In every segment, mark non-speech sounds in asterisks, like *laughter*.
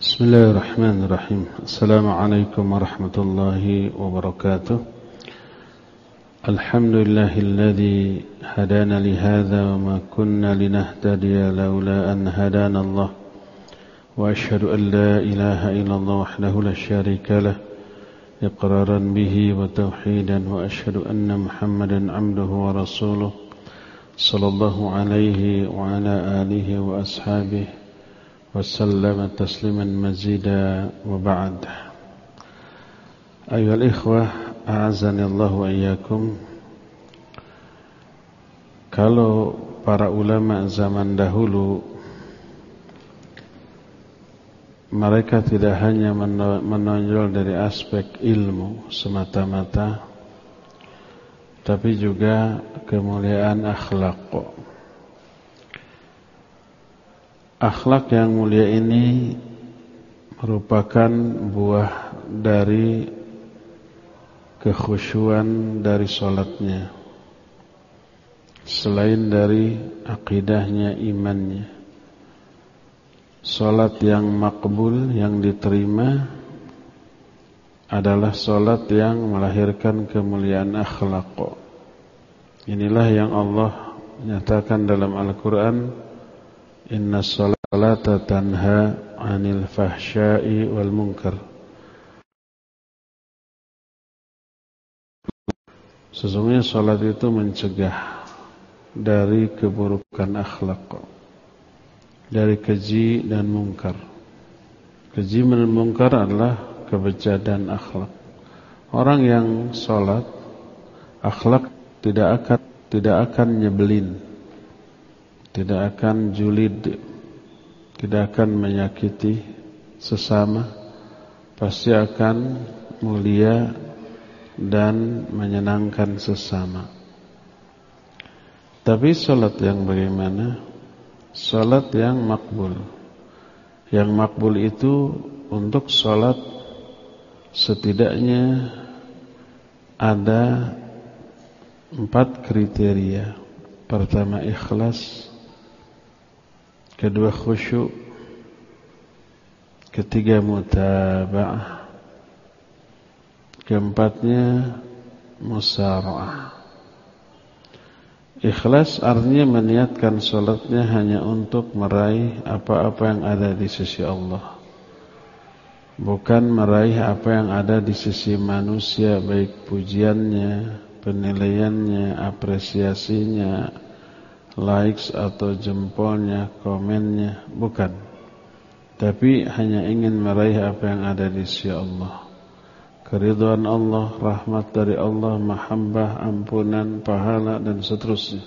بسم الله الرحمن الرحيم. السلام عليكم ورحمة الله وبركاته. الحمد لله الذي هدانا لهذا وما كنا لنهتدي لولا أن هدانا الله. وأشهد أن لا إله إلا الله وحده لا شريك له إقرارا به وتوحيدا وأشهد أن محمدا عبده ورسوله صلى الله عليه وعلى آله وأصحابه وسلم تسليما مزيدا وبعد أيها الإخوة أعزني الله وإياكم Kalau para ulama zaman dahulu Mereka tidak hanya menonjol dari aspek ilmu semata-mata Tapi juga kemuliaan akhlak Akhlak yang mulia ini merupakan buah dari kekhusyuan dari solatnya Selain dari akidahnya, imannya. Solat yang makbul, yang diterima Adalah solat yang melahirkan kemuliaan akhlak. Inilah yang Allah nyatakan dalam Al-Quran Inna salata tanha anil fahsyai wal munkar. Sesungguhnya salat itu mencegah dari keburukan akhlak dari keji dan mungkar keji dan mungkar adalah kebejadan akhlak. Orang yang salat akhlak tidak akan tidak akan nyebelin tidak akan julid, tidak akan menyakiti sesama, pasti akan mulia dan menyenangkan sesama. Tapi salat yang bagaimana? Salat yang makbul. Yang makbul itu untuk salat setidaknya ada empat kriteria. Pertama ikhlas, kedua khusyuk, ketiga mutaba'ah, keempatnya musara'ah. Ikhlas artinya meniatkan sholatnya hanya untuk meraih apa-apa yang ada di sisi Allah. Bukan meraih apa yang ada di sisi manusia baik pujiannya, penilaiannya, apresiasinya, likes atau jempolnya, komennya, bukan. Tapi hanya ingin meraih apa yang ada di sisi Allah. Keriduan Allah, rahmat dari Allah, mahabbah, ampunan, pahala dan seterusnya.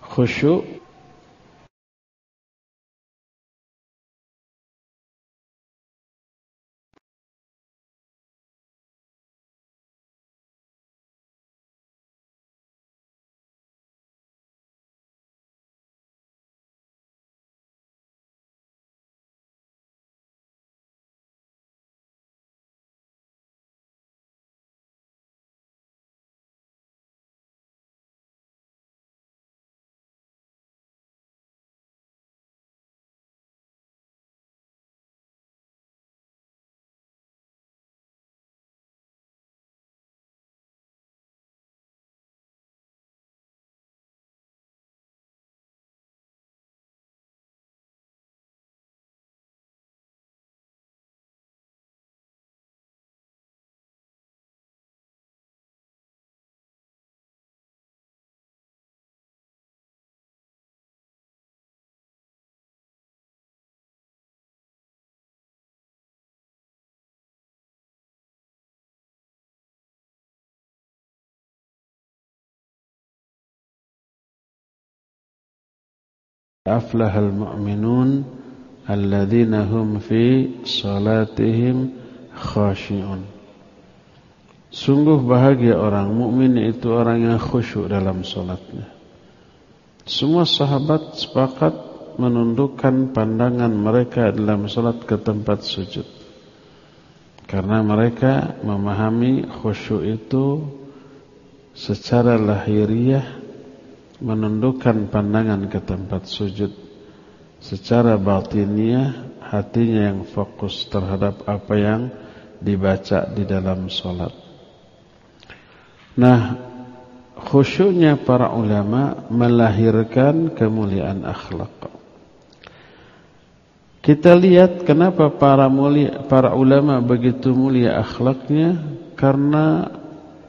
Khusyuk aflahal mu'minun alladzina fi salatihim khashi'un Sungguh bahagia orang mukmin itu orang yang khusyuk dalam salatnya. Semua sahabat sepakat menundukkan pandangan mereka dalam salat ke tempat sujud. Karena mereka memahami khusyuk itu secara lahiriah menundukkan pandangan ke tempat sujud secara batiniah hatinya yang fokus terhadap apa yang dibaca di dalam solat. Nah, khusyuknya para ulama melahirkan kemuliaan akhlak. Kita lihat kenapa para mulia, para ulama begitu mulia akhlaknya karena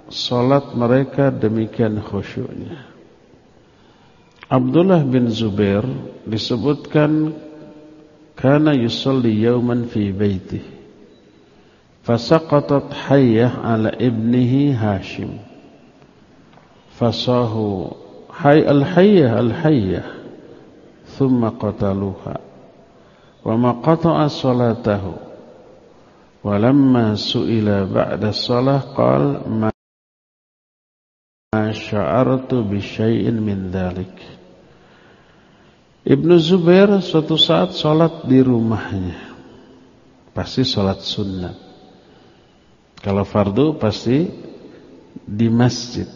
solat mereka demikian khusyuknya. Abdullah bin Zubair disebutkan kana yusalli yawman fi baitih fasaqatat hayyah ala ibnihi Hashim fasahu hay al-hayyah al-hayyah thumma qataluha wa ma qata'a salatahu wa lamma su'ila ba'da salah qala ma sya'artu bi syai'in min dhalik Ibnu Zubair suatu saat sholat di rumahnya. Pasti sholat sunnah. Kalau fardu pasti di masjid.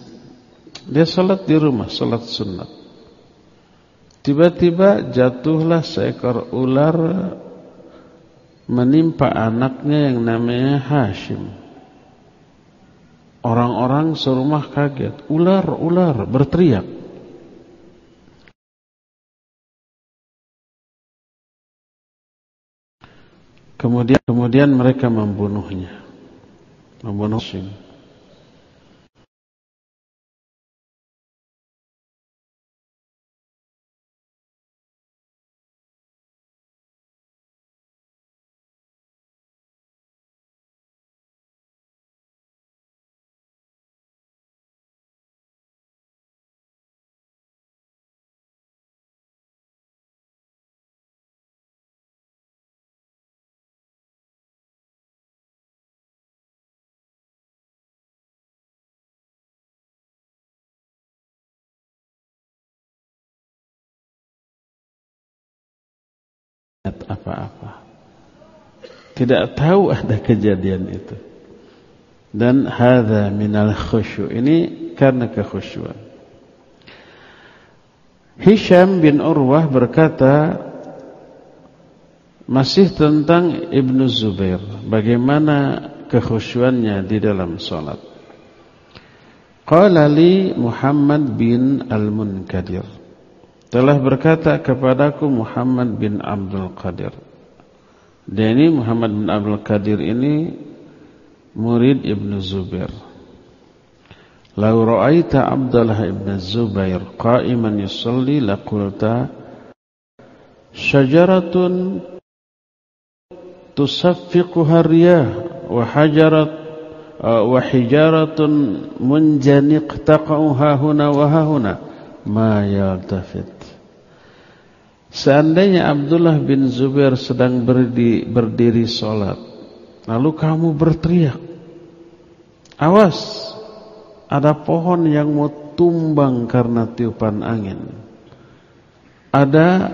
Dia sholat di rumah, sholat sunnah. Tiba-tiba jatuhlah seekor ular menimpa anaknya yang namanya Hashim. Orang-orang serumah kaget. Ular, ular, berteriak. Kemudian kemudian mereka membunuhnya. Membunuh Hashim. Tidak tahu ada kejadian itu. Dan hadza minal khusyu. Ini karena kekhusyuan. Hisham bin Urwah berkata masih tentang Ibnu Zubair, bagaimana kekhusyuannya di dalam salat. Qala li Muhammad bin Al-Munkadir telah berkata kepadaku Muhammad bin Abdul Qadir. Dan ini Muhammad bin Abdul Qadir ini murid Ibn Zubair. Lau ra'aita Abdullah ibn Zubair qa'iman yusalli laqulta syajaratun tusaffiquha riyah wa hajarat wa hijaratun munjaniq huna wa huna ma yaltafit Seandainya Abdullah bin Zubair sedang berdiri, berdiri sholat Lalu kamu berteriak Awas Ada pohon yang mau tumbang karena tiupan angin. Ada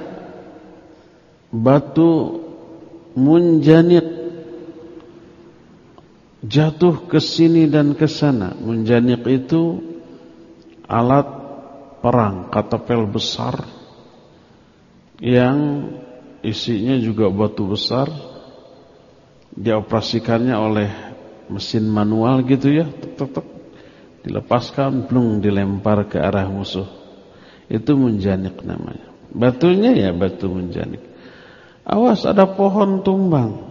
Batu Munjanik Jatuh ke sini dan ke sana. Munjanik itu Alat perang Katapel besar yang isinya juga batu besar dioperasikannya oleh mesin manual gitu ya tek, dilepaskan belum dilempar ke arah musuh. Itu menjanik namanya. Batunya ya batu menjanik awas ada pohon tumbang.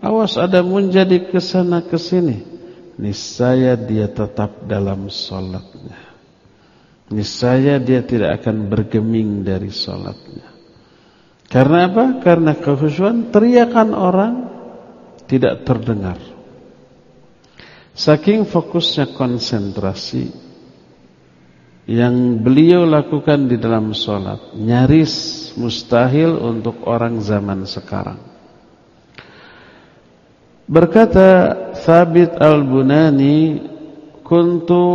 Awas ada menjadi ke sana ke sini. Niscaya dia tetap dalam salatnya niscaya dia tidak akan bergeming dari salatnya karena apa? Karena kekhusyuan teriakan orang tidak terdengar. Saking fokusnya konsentrasi yang beliau lakukan di dalam sholat nyaris mustahil untuk orang zaman sekarang. Berkata Thabit al-Bunani, "Kuntu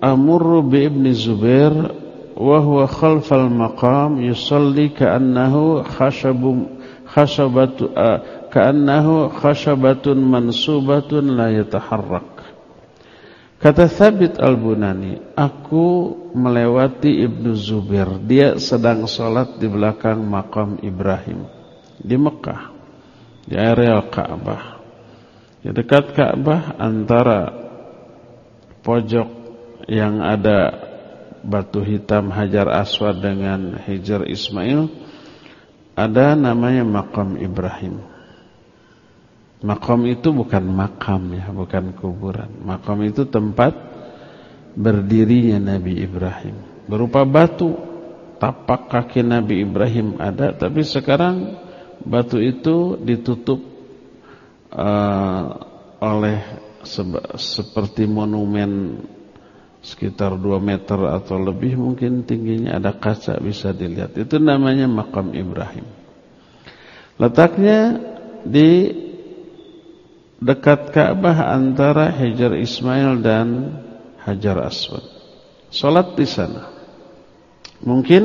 amurru bi Ibni Zubair wa huwa khalfal maqam yusalli ka'annahu khashabum khashabatu ka'annahu khashabatun mansubatun la yataharrak Kata Thabit Al-Bunani, aku melewati Ibnu Zubir, Dia sedang sholat di belakang makam Ibrahim di Mekah, di area Ka'bah. Di dekat Ka'bah antara pojok yang ada batu hitam Hajar Aswad dengan Hajar Ismail. Ada namanya makam Ibrahim. Makom itu bukan makam ya, bukan kuburan. Makom itu tempat berdirinya Nabi Ibrahim. Berupa batu, tapak kaki Nabi Ibrahim ada, tapi sekarang batu itu ditutup uh, oleh seperti monumen sekitar 2 meter atau lebih mungkin tingginya ada kaca bisa dilihat. Itu namanya makam Ibrahim. Letaknya di dekat Ka'bah antara Hajar Ismail dan Hajar Aswad. Salat di sana. Mungkin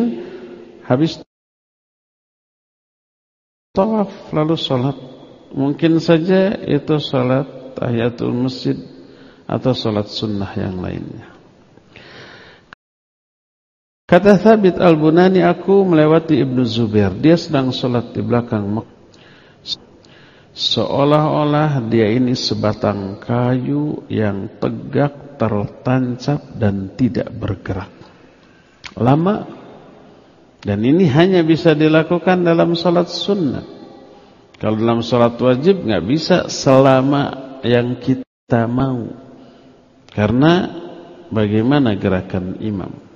habis tawaf lalu salat. Mungkin saja itu salat tahiyatul masjid atau salat sunnah yang lainnya. Kata Thabit Al-Bunani aku melewati Ibnu Zubair. Dia sedang salat di belakang. Seolah-olah dia ini sebatang kayu yang tegak, tertancap dan tidak bergerak. Lama dan ini hanya bisa dilakukan dalam salat sunnah. Kalau dalam salat wajib nggak bisa selama yang kita mau. Karena bagaimana gerakan imam.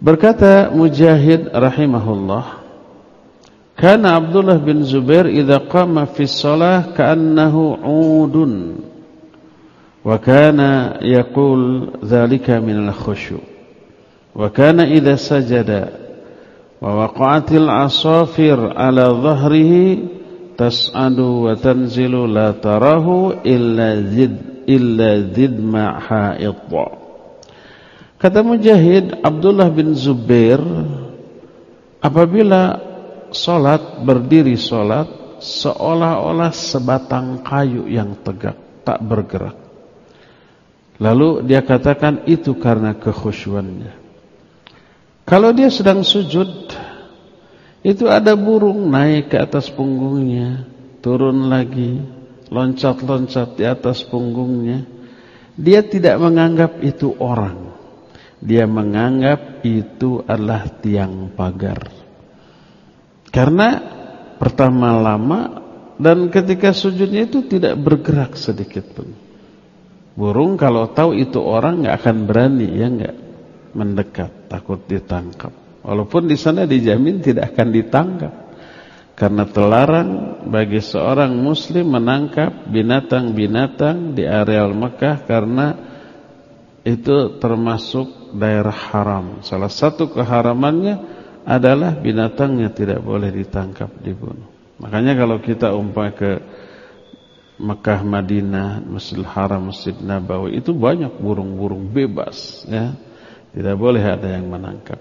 Berkata Mujahid rahimahullah كان عبد الله بن زبير إذا قام في الصلاة كأنه عود وكان يقول ذلك من الخشوع وكان إذا سجد ووقعت العصافر على ظهره تسعد وتنزل لا تراه إلا ذد إلا ذدم حائط Kata Mujahid Abdullah bin Zubair apabila Solat berdiri solat seolah-olah sebatang kayu yang tegak tak bergerak. Lalu dia katakan itu karena kekhusyuannya. Kalau dia sedang sujud, itu ada burung naik ke atas punggungnya, turun lagi, loncat-loncat di atas punggungnya. Dia tidak menganggap itu orang. Dia menganggap itu adalah tiang pagar. Karena pertama lama dan ketika sujudnya itu tidak bergerak sedikit pun. Burung kalau tahu itu orang nggak akan berani ya nggak mendekat, takut ditangkap. Walaupun di sana dijamin tidak akan ditangkap. Karena terlarang bagi seorang muslim menangkap binatang-binatang di areal Mekah karena itu termasuk daerah haram. Salah satu keharamannya adalah binatangnya tidak boleh ditangkap dibunuh. Makanya kalau kita umpah ke Mekah, Madinah, Masjidil Haram, Masjid Nabawi itu banyak burung-burung bebas ya. Tidak boleh ada yang menangkap.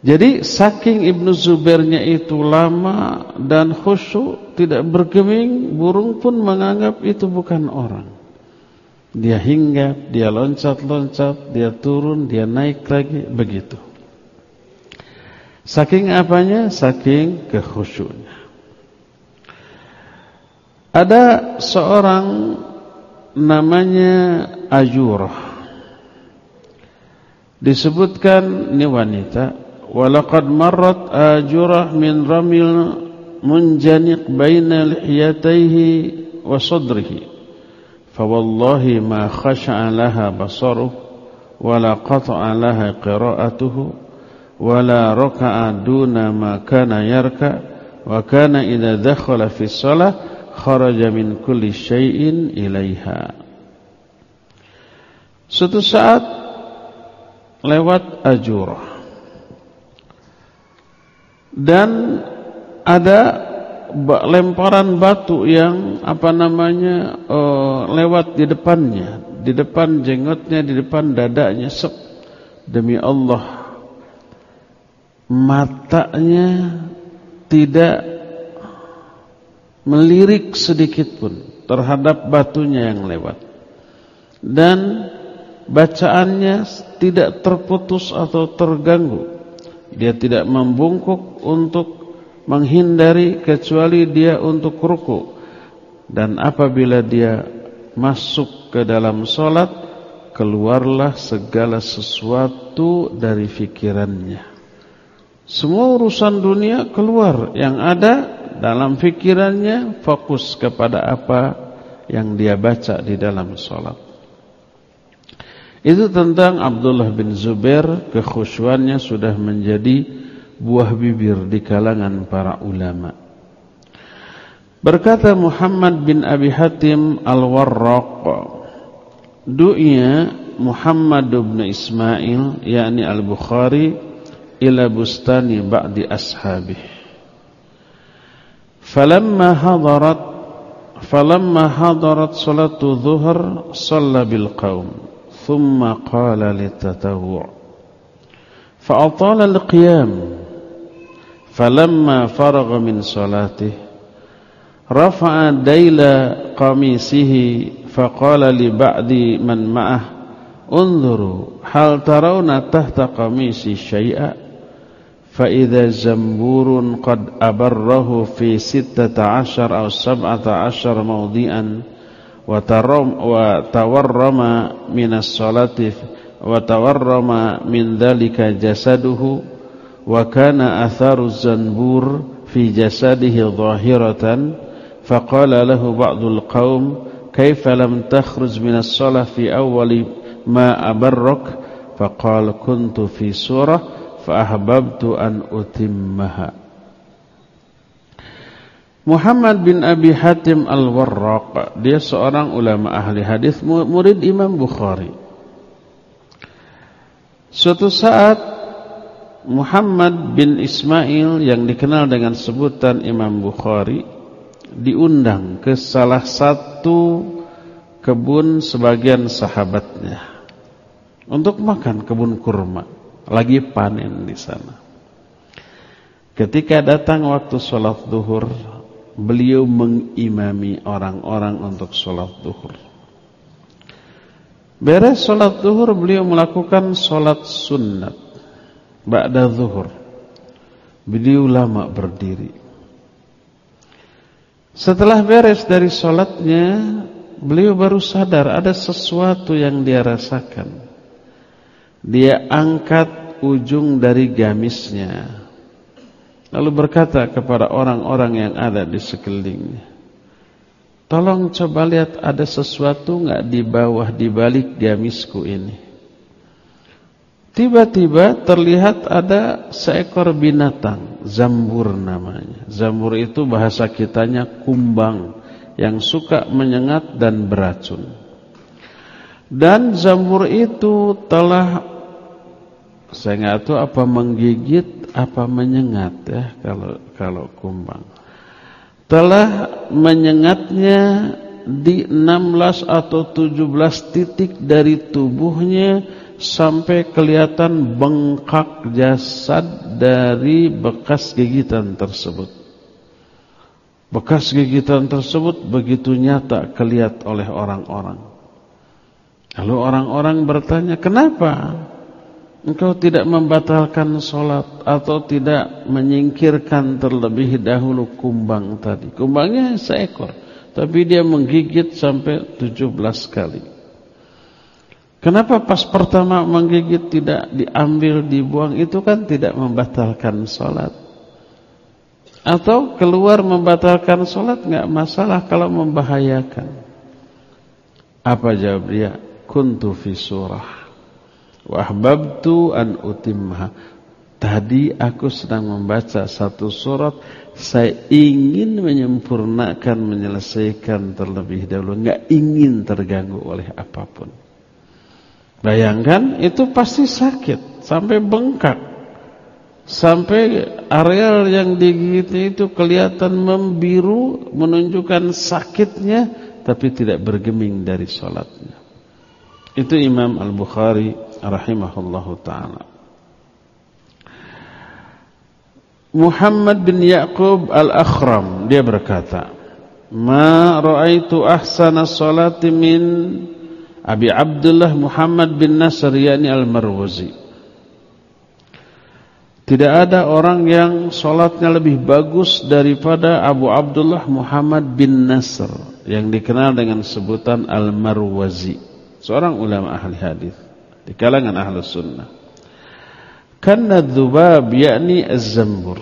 Jadi saking Ibnu Zubairnya itu lama dan khusyuk tidak bergeming, burung pun menganggap itu bukan orang. Dia hinggap, dia loncat-loncat, dia turun, dia naik lagi, begitu. Saking apanya? Saking kekhusyuknya. Ada seorang namanya Ajurah. Disebutkan ini wanita. Walaqad marrat Ajurah min ramil munjaniq baina lihiyatayhi wa sadrihi. Fawallahi ma khasha'a laha basaruh wala qata'a laha qira'atuhu wala raka'a duna ma kana yarka wa kana idza dakhala fi shalah kharaja min kulli syai'in ilaiha suatu saat lewat ajurah. Dan ada lemparan batu yang apa namanya uh, lewat di depannya di depan jenggotnya di depan dadanya sep demi Allah matanya tidak melirik sedikit pun terhadap batunya yang lewat. dan bacaannya tidak terputus atau terganggu. Dia tidak membungkuk untuk menghindari kecuali dia untuk ruku. Dan apabila dia masuk ke dalam solat, keluarlah segala sesuatu dari fikirannya. Semua urusan dunia keluar, yang ada dalam fikirannya fokus kepada apa yang dia baca di dalam solat. Itu tentang Abdullah bin Zubair kekhusyuannya sudah menjadi buah bibir di kalangan para ulama. Berkata Muhammad bin Abi Hatim Al-Warraq, du'ya Muhammad bin Ismail yakni Al-Bukhari ila bustani ba'di ashabih. Falamma hadarat falamma hadarat salatu dhuhr shalla bil qaum. ثم قال للتتوع فأطال القيام فلما فرغ من صلاته رفع ديل قميصه فقال لبعض من معه انظروا هل ترون تحت قميصي شيئا؟ فإذا زنبور قد أبره في ستة عشر أو سبعة عشر موضيئا وتورم من الصلاة وتورم من ذلك جسده wa kana atharu zanbur fi jasadihi zahiratan faqala lahu ba'dul qaum kaifa lam takhruj min as-salah fi awwali ma abarrak? Faqala kuntu fi surah fa ahbabtu an utimmaha. Muhammad bin Abi Hatim Al-Warraq dia seorang ulama ahli hadis murid Imam Bukhari. Suatu saat Muhammad bin Ismail Yang dikenal dengan sebutan Imam Bukhari Diundang ke salah satu Kebun sebagian sahabatnya Untuk makan kebun kurma Lagi panen di sana Ketika datang waktu sholat duhur beliau mengimami orang-orang untuk sholat duhur. Beres sholat duhur beliau melakukan sholat sunnat. Ba'da zuhur. Beliau lama berdiri. Setelah beres dari sholatnya, beliau baru sadar ada sesuatu yang dia rasakan. Dia angkat ujung dari gamisnya Lalu berkata kepada orang-orang yang ada di sekelilingnya. Tolong coba lihat ada sesuatu enggak di bawah di balik gamisku ini. Tiba-tiba terlihat ada seekor binatang, zambur namanya. Zambur itu bahasa kitanya kumbang yang suka menyengat dan beracun. Dan zambur itu telah saya nggak tahu apa menggigit apa menyengat ya kalau kalau kumbang. Telah menyengatnya di 16 atau 17 titik dari tubuhnya sampai kelihatan bengkak jasad dari bekas gigitan tersebut. Bekas gigitan tersebut begitu nyata kelihat oleh orang-orang. Lalu orang-orang bertanya, "Kenapa?" engkau tidak membatalkan sholat atau tidak menyingkirkan terlebih dahulu kumbang tadi. Kumbangnya seekor, tapi dia menggigit sampai 17 kali. Kenapa pas pertama menggigit tidak diambil, dibuang, itu kan tidak membatalkan sholat. Atau keluar membatalkan sholat nggak masalah kalau membahayakan. Apa jawab dia? Kuntu fi surah Wahbabtu an utimha. Tadi aku sedang membaca satu surat, saya ingin menyempurnakan, menyelesaikan terlebih dahulu, enggak ingin terganggu oleh apa pun. Bayangkan itu pasti sakit sampai bengkak. Sampai areal yang digigitnya itu kelihatan membiru menunjukkan sakitnya tapi tidak bergeming dari sholatnya. Itu Imam Al-Bukhari rahimahullahu taala. Muhammad bin Yaqub Al-Akhram dia berkata, "Ma ra'aitu ahsana salati min Abi Abdullah Muhammad bin Nasr yakni Al-Marwazi. Tidak ada orang yang solatnya lebih bagus daripada Abu Abdullah Muhammad bin Nasr yang dikenal dengan sebutan Al-Marwazi, seorang ulama ahli hadis di kalangan ahli sunnah. Karena dzubab yakni az-zambur.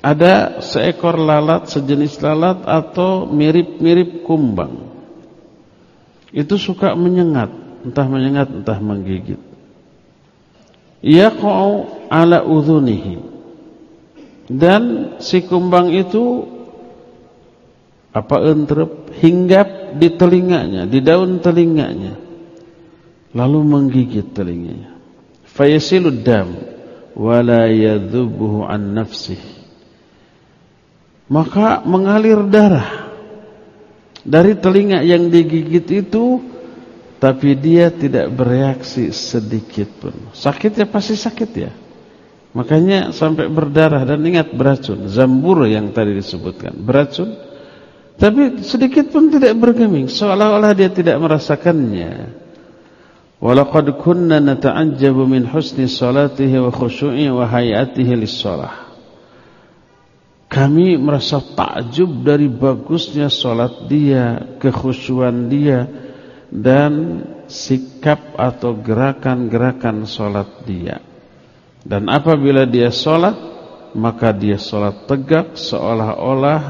Ada seekor lalat sejenis lalat atau mirip-mirip kumbang. Itu suka menyengat, entah menyengat entah menggigit. Yaqa'u ala udhunihi. Dan si kumbang itu apa entrep hinggap di telinganya di daun telinganya. Lalu menggigit telinganya. Fayasilud dam wala yadhubuhu an nafsih. Maka mengalir darah dari telinga yang digigit itu tapi dia tidak bereaksi sedikit pun. Sakitnya pasti sakit ya. Makanya sampai berdarah dan ingat beracun, zambur yang tadi disebutkan, beracun. Tapi sedikit pun tidak bergeming, seolah-olah dia tidak merasakannya. Walaqad kunna nata'ajjabu min husni salatihi wa khushu'i wa hayatihi lis-shalah. Kami merasa takjub dari bagusnya salat dia, kekhusyuan dia dan sikap atau gerakan-gerakan solat dia. Dan apabila dia solat, maka dia solat tegak seolah-olah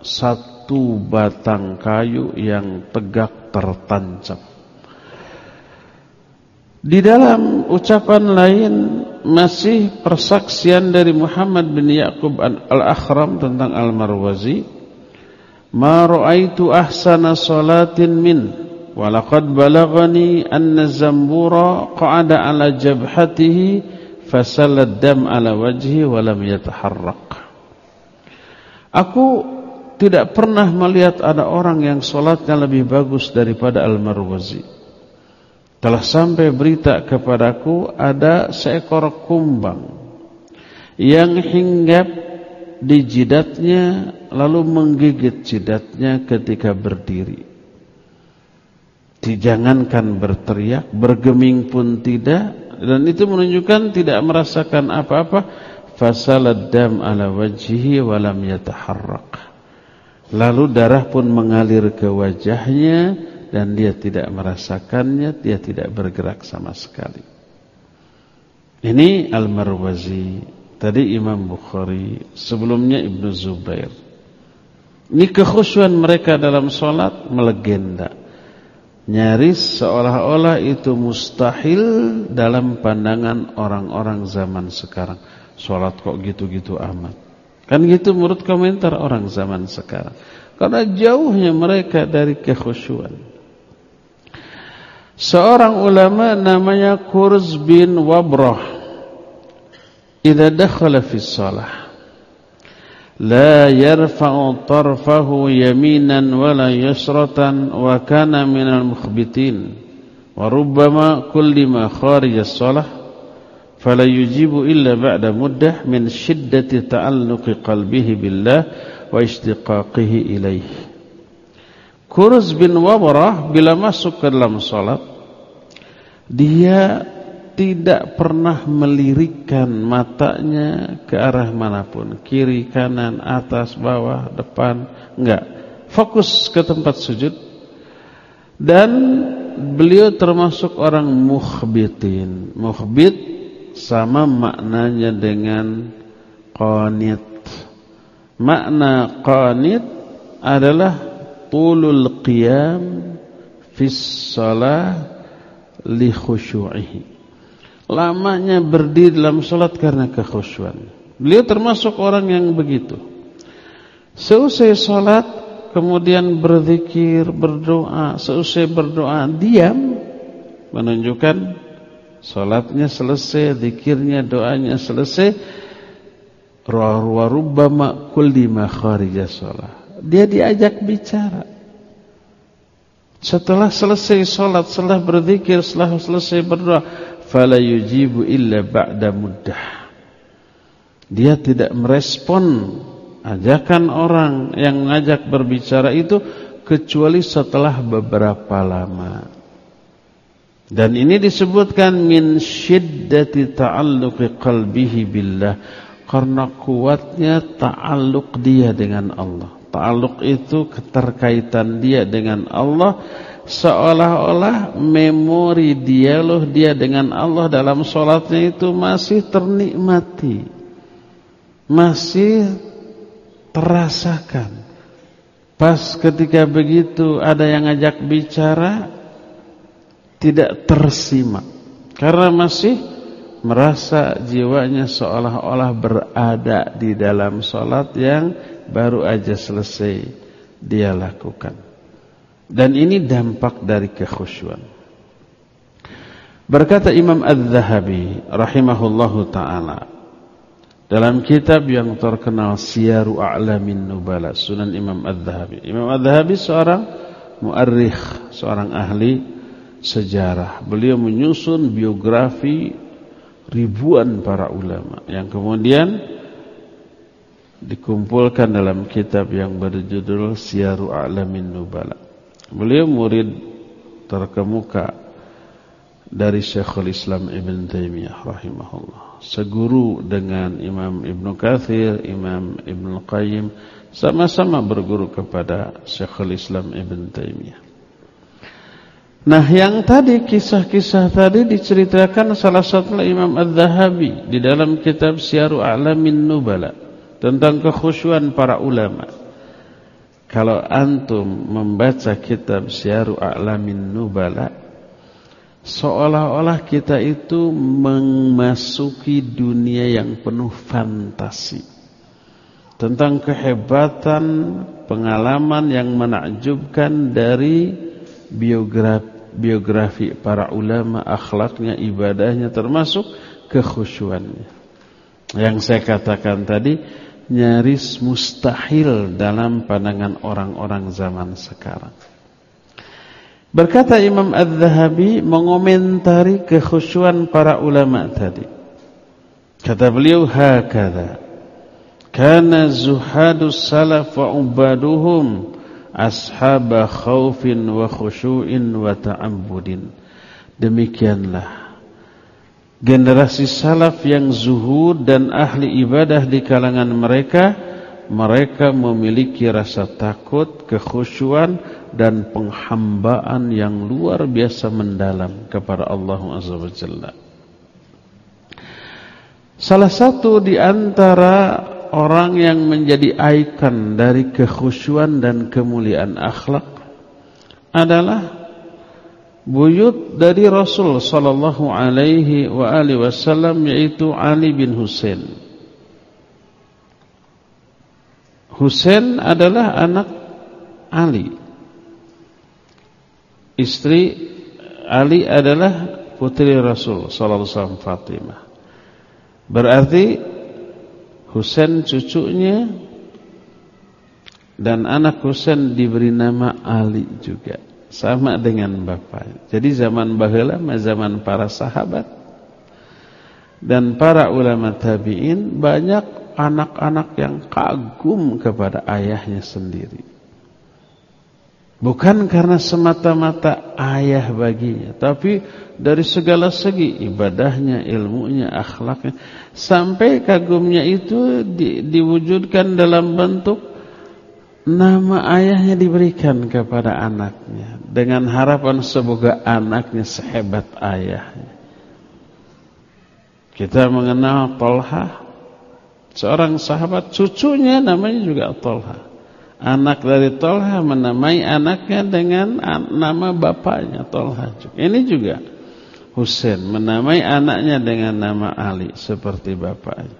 satu batang kayu yang tegak tertancap. Di dalam ucapan lain masih persaksian dari Muhammad bin Yaqub al-Akhram tentang Al-Marwazi, "Ma ra'aitu ahsana salatin min" Walaqad balagani anna zambura qa'ada ala jabhatihi fasallad dam ala wajhi wa lam yataharrak. Aku tidak pernah melihat ada orang yang solatnya lebih bagus daripada Al-Marwazi. Telah sampai berita kepadaku ada seekor kumbang yang hinggap di jidatnya lalu menggigit jidatnya ketika berdiri. Dijangankan berteriak, bergeming pun tidak dan itu menunjukkan tidak merasakan apa-apa. Fasalad dam ala wajhihi wa lam yataharrak. Lalu darah pun mengalir ke wajahnya dan dia tidak merasakannya, dia tidak bergerak sama sekali. Ini Al-Marwazi, tadi Imam Bukhari, sebelumnya Ibnu Zubair. Ini kekhusyuan mereka dalam solat melegenda. Nyaris seolah-olah itu mustahil dalam pandangan orang-orang zaman sekarang. Sholat kok gitu-gitu amat. Kan gitu menurut komentar orang zaman sekarang. Karena jauhnya mereka dari kekhusyuan. Seorang ulama namanya Kurz bin Wabrah. Idza dakhala fi shalah لا يرفع طرفه يمينا ولا يسرة وكان من المخبتين وربما كل ما خارج الصلاة فلا يجيب إلا بعد مدة من شدة تعلق قلبه بالله واشتقاقه إليه Kurus bin Wabrah bila masuk ke dalam salat dia tidak pernah melirikkan matanya ke arah mana pun, kiri, kanan, atas, bawah, depan, enggak. Fokus ke tempat sujud. Dan beliau termasuk orang mukhbitin. Mukhbit sama maknanya dengan qanit. Makna qanit adalah tulul qiyam fis salah li khusyu'ihi lamanya berdiri dalam sholat karena kekhusyuan. Beliau termasuk orang yang begitu. Seusai sholat, kemudian berzikir, berdoa. Seusai berdoa, diam. Menunjukkan sholatnya selesai, zikirnya, doanya selesai. Rubbama kulli ma kharija. Dia diajak bicara. Setelah selesai sholat, setelah berzikir, setelah selesai berdoa, fala yujibu illa ba'da muddah. Dia tidak merespon ajakan orang yang ngajak berbicara itu kecuali setelah beberapa lama. Dan ini disebutkan min syiddati ta'alluqi qalbihi billah karena kuatnya ta'alluq dia dengan Allah. Ta'alluq itu keterkaitan dia dengan Allah seolah-olah memori dialog dia dengan Allah dalam sholatnya itu masih ternikmati. Masih terasakan. Pas ketika begitu ada yang ngajak bicara tidak tersimak karena masih merasa jiwanya seolah-olah berada di dalam sholat yang baru aja selesai dia lakukan. Dan ini dampak dari kekhusyuan. Berkata Imam Az-Zahabi rahimahullahu taala dalam kitab yang terkenal Siyaru A'lamin Nubala Sunan Imam Az-Zahabi. Imam Az-Zahabi seorang muarrikh seorang ahli sejarah. Beliau menyusun biografi ribuan para ulama yang kemudian dikumpulkan dalam kitab yang berjudul Syiaru A'lamin Nubala. Beliau murid terkemuka dari Syekhul Islam Ibn Taimiyah rahimahullah. Seguru dengan Imam Ibn Kathir, Imam Ibn Qayyim, sama-sama berguru kepada Syekhul Islam Ibn Taimiyah. Nah yang tadi kisah-kisah tadi diceritakan salah satu Imam Az-Zahabi di dalam kitab Syiaru A'lamin Nubala tentang kekhusyuan para ulama. Kalau antum membaca kitab Syiaru A'lamin Nubala seolah-olah kita itu memasuki dunia yang penuh fantasi tentang kehebatan pengalaman yang menakjubkan dari biografi biografi para ulama, akhlaknya, ibadahnya termasuk kekhusyuannya. Yang saya katakan tadi nyaris mustahil dalam pandangan orang-orang zaman sekarang. Berkata Imam Az-Zahabi mengomentari kekhusyuan para ulama tadi. Kata beliau hakadha kana zuhadus salaf wa ubaduhum ashaba khaufin wa khusyu'in wa ta'abbudin. Demikianlah generasi salaf yang zuhud dan ahli ibadah di kalangan mereka mereka memiliki rasa takut, kekhusyuan dan penghambaan yang luar biasa mendalam kepada Allah Azza wa Jalla. Salah satu di antara orang yang menjadi ikon dari kekhusyuan dan kemuliaan akhlak adalah buyut dari Rasul sallallahu alaihi wa alihi wasallam yaitu Ali bin Husain. Husain adalah anak Ali. Istri Ali adalah putri Rasul sallallahu alaihi wasallam Fatimah. Berarti Husain cucunya dan anak Husain diberi nama Ali juga sama dengan bapaknya. Jadi zaman baheula zaman para sahabat dan para ulama tabi'in banyak anak-anak yang kagum kepada ayahnya sendiri. Bukan karena semata-mata ayah baginya, tapi dari segala segi ibadahnya, ilmunya, akhlaknya, sampai kagumnya itu di, diwujudkan dalam bentuk nama ayahnya diberikan kepada anaknya dengan harapan semoga anaknya sehebat ayahnya. Kita mengenal Tolha, seorang sahabat cucunya namanya juga Tolha. Anak dari Tolha menamai anaknya dengan nama bapaknya Tolha. Ini juga Husain menamai anaknya dengan nama Ali seperti bapaknya.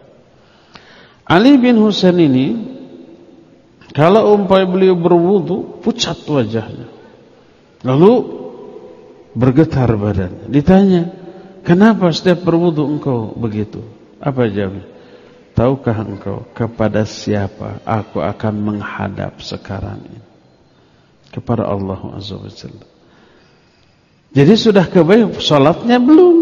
Ali bin Husain ini kalau umpai beliau berwudu pucat wajahnya. Lalu bergetar badannya. Ditanya, "Kenapa setiap berwudu engkau begitu?" Apa jawabnya? Tahukah engkau kepada siapa aku akan menghadap sekarang ini? Kepada Allah Azza wa Jalla. Jadi sudah kebayang sholatnya belum.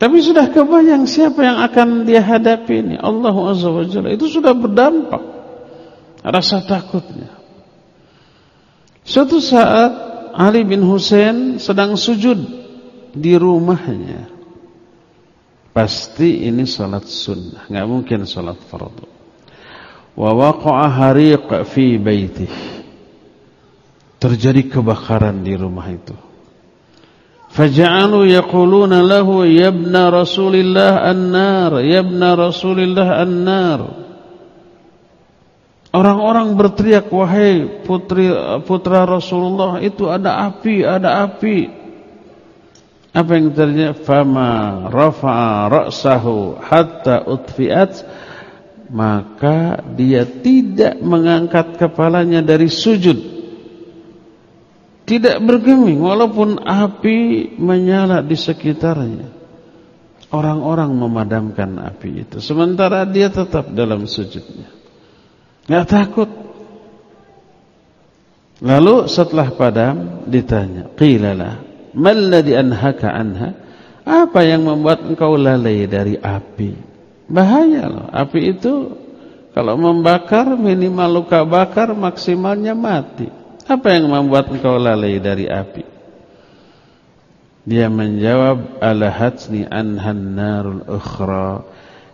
Tapi sudah kebayang siapa yang akan dia hadapi ini. Allah Azza wa Jalla. Itu sudah berdampak. Rasa takutnya. Suatu saat Ali bin Hussein sedang sujud di rumahnya. Pasti ini salat sunnah, nggak mungkin salat fardu. Wa waqa'a hariq fi baitih. Terjadi kebakaran di rumah itu. Faja'alu yaquluna lahu ya ibna Rasulillah an-nar, ya ibna Rasulillah an-nar. Orang-orang berteriak, wahai putri putra Rasulullah, itu ada api, ada api. Apa yang terjadi? Fama rafa'a ra'sahu hatta utfi'at maka dia tidak mengangkat kepalanya dari sujud. Tidak bergeming walaupun api menyala di sekitarnya. Orang-orang memadamkan api itu sementara dia tetap dalam sujudnya. Enggak takut. Lalu setelah padam ditanya, "Qilala, mal ladzi anhaka anha?" Apa yang membuat engkau lalai dari api? Bahaya loh. Api itu kalau membakar minimal luka bakar maksimalnya mati. Apa yang membuat engkau lalai dari api? Dia menjawab, "Alahatni anhan narul ukhra."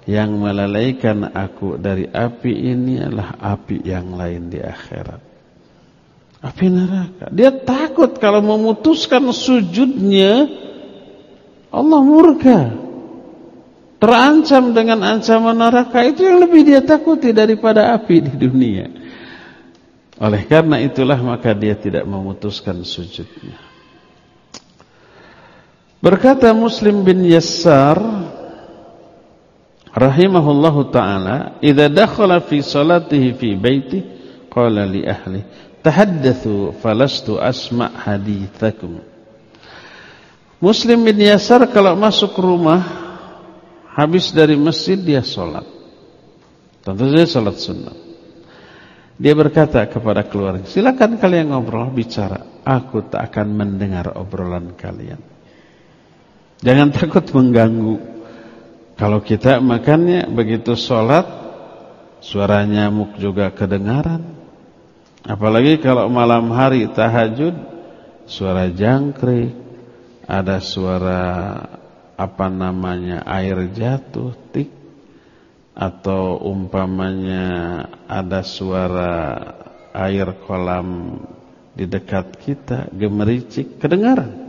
Yang melalaikan aku dari api ini adalah api yang lain di akhirat. Api neraka. Dia takut kalau memutuskan sujudnya Allah murka. Terancam dengan ancaman neraka itu yang lebih dia takuti daripada api di dunia. Oleh karena itulah maka dia tidak memutuskan sujudnya. Berkata Muslim bin Yassar rahimahullahu taala idza dakhala fi salatihi fi baiti qala li ahli tahaddathu falastu asma' hadithakum. Muslim bin Yasar kalau masuk rumah habis dari masjid dia salat tentu saja salat sunnah. Dia berkata kepada keluarga silakan kalian ngobrol bicara. Aku tak akan mendengar obrolan kalian. Jangan *laughs* takut mengganggu. Kalau kita makannya begitu sholat Suara nyamuk juga kedengaran Apalagi kalau malam hari tahajud Suara jangkrik Ada suara Apa namanya Air jatuh tik Atau umpamanya Ada suara Air kolam Di dekat kita Gemericik kedengaran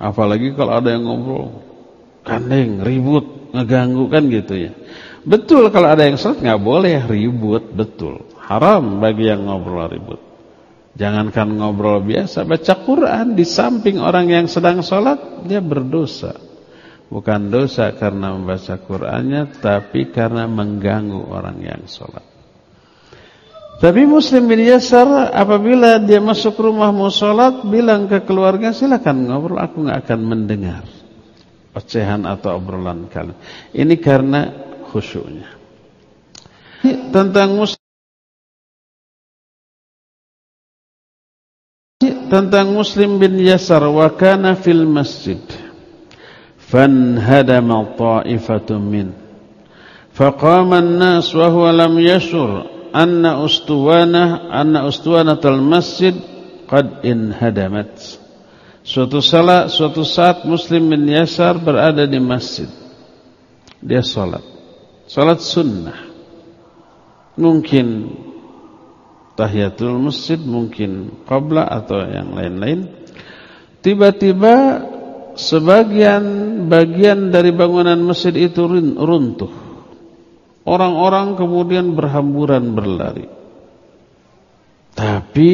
Apalagi kalau ada yang ngobrol kandeng, ribut, ngeganggu kan gitu ya. Betul kalau ada yang sholat nggak boleh ribut, betul. Haram bagi yang ngobrol ribut. Jangankan ngobrol biasa, baca Quran di samping orang yang sedang sholat, dia berdosa. Bukan dosa karena membaca Qurannya, tapi karena mengganggu orang yang sholat. Tapi Muslim bin Yasar apabila dia masuk rumah mau sholat, bilang ke keluarga silakan ngobrol, aku nggak akan mendengar ocehan atau obrolan kalian. Ini karena khusyuknya. Tentang muslim tentang Muslim bin Yasar wa kana fil masjid fanhadama ta'ifatun min faqama an-nas wa huwa lam yashur anna ustuwana anna ustuwanatal masjid qad inhadamat Suatu saat, suatu saat Muslim bin Yasar berada di masjid. Dia sholat. Sholat sunnah. Mungkin tahiyatul masjid, mungkin qabla atau yang lain-lain. Tiba-tiba sebagian bagian dari bangunan masjid itu runtuh. Orang-orang kemudian berhamburan berlari. Tapi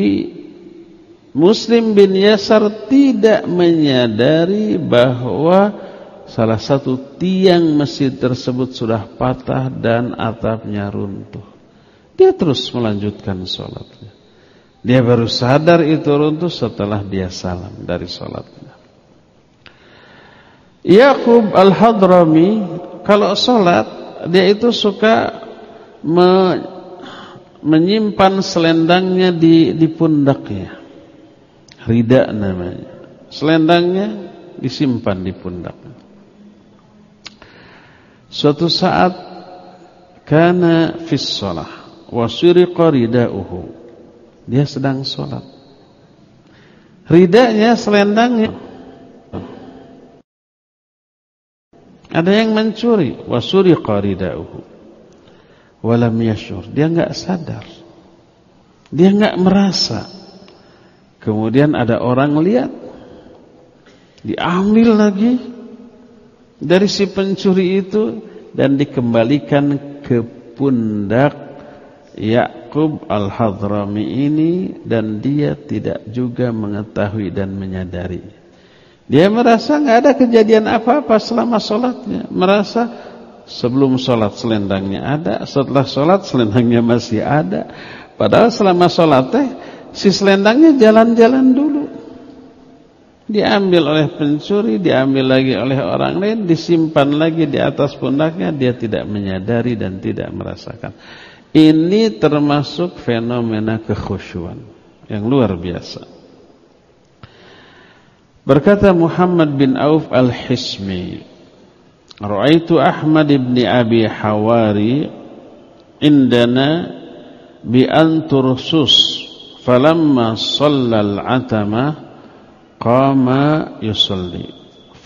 Muslim bin Yasar tidak menyadari bahwa salah satu tiang masjid tersebut sudah patah dan atapnya runtuh. Dia terus melanjutkan sholatnya. Dia baru sadar itu runtuh setelah dia salam dari sholatnya. Yaqub al-Hadrami kalau sholat dia itu suka me, menyimpan selendangnya di, di pundaknya. Rida namanya. Selendangnya disimpan di pundak. Suatu saat kana fis shalah wa suriqa ridauhu. Dia sedang salat. Ridanya selendangnya. Ada yang mencuri, wasuri qaridauhu. Walam yashur, dia enggak sadar. Dia enggak merasa. Kemudian ada orang lihat. Diambil lagi dari si pencuri itu dan dikembalikan ke pundak Yakub Al-Hadrami ini dan dia tidak juga mengetahui dan menyadari. Dia merasa nggak ada kejadian apa-apa selama sholatnya. Merasa sebelum sholat selendangnya ada, setelah sholat selendangnya masih ada. Padahal selama sholatnya si selendangnya jalan-jalan dulu. Diambil oleh pencuri, diambil lagi oleh orang lain, disimpan lagi di atas pundaknya, dia tidak menyadari dan tidak merasakan. Ini termasuk fenomena kekhusyuan yang luar biasa. Berkata Muhammad bin Auf Al-Hismi, "Ra'aitu Ahmad bin Abi Hawari indana bi antursus falamma shalla al-atama qama yusalli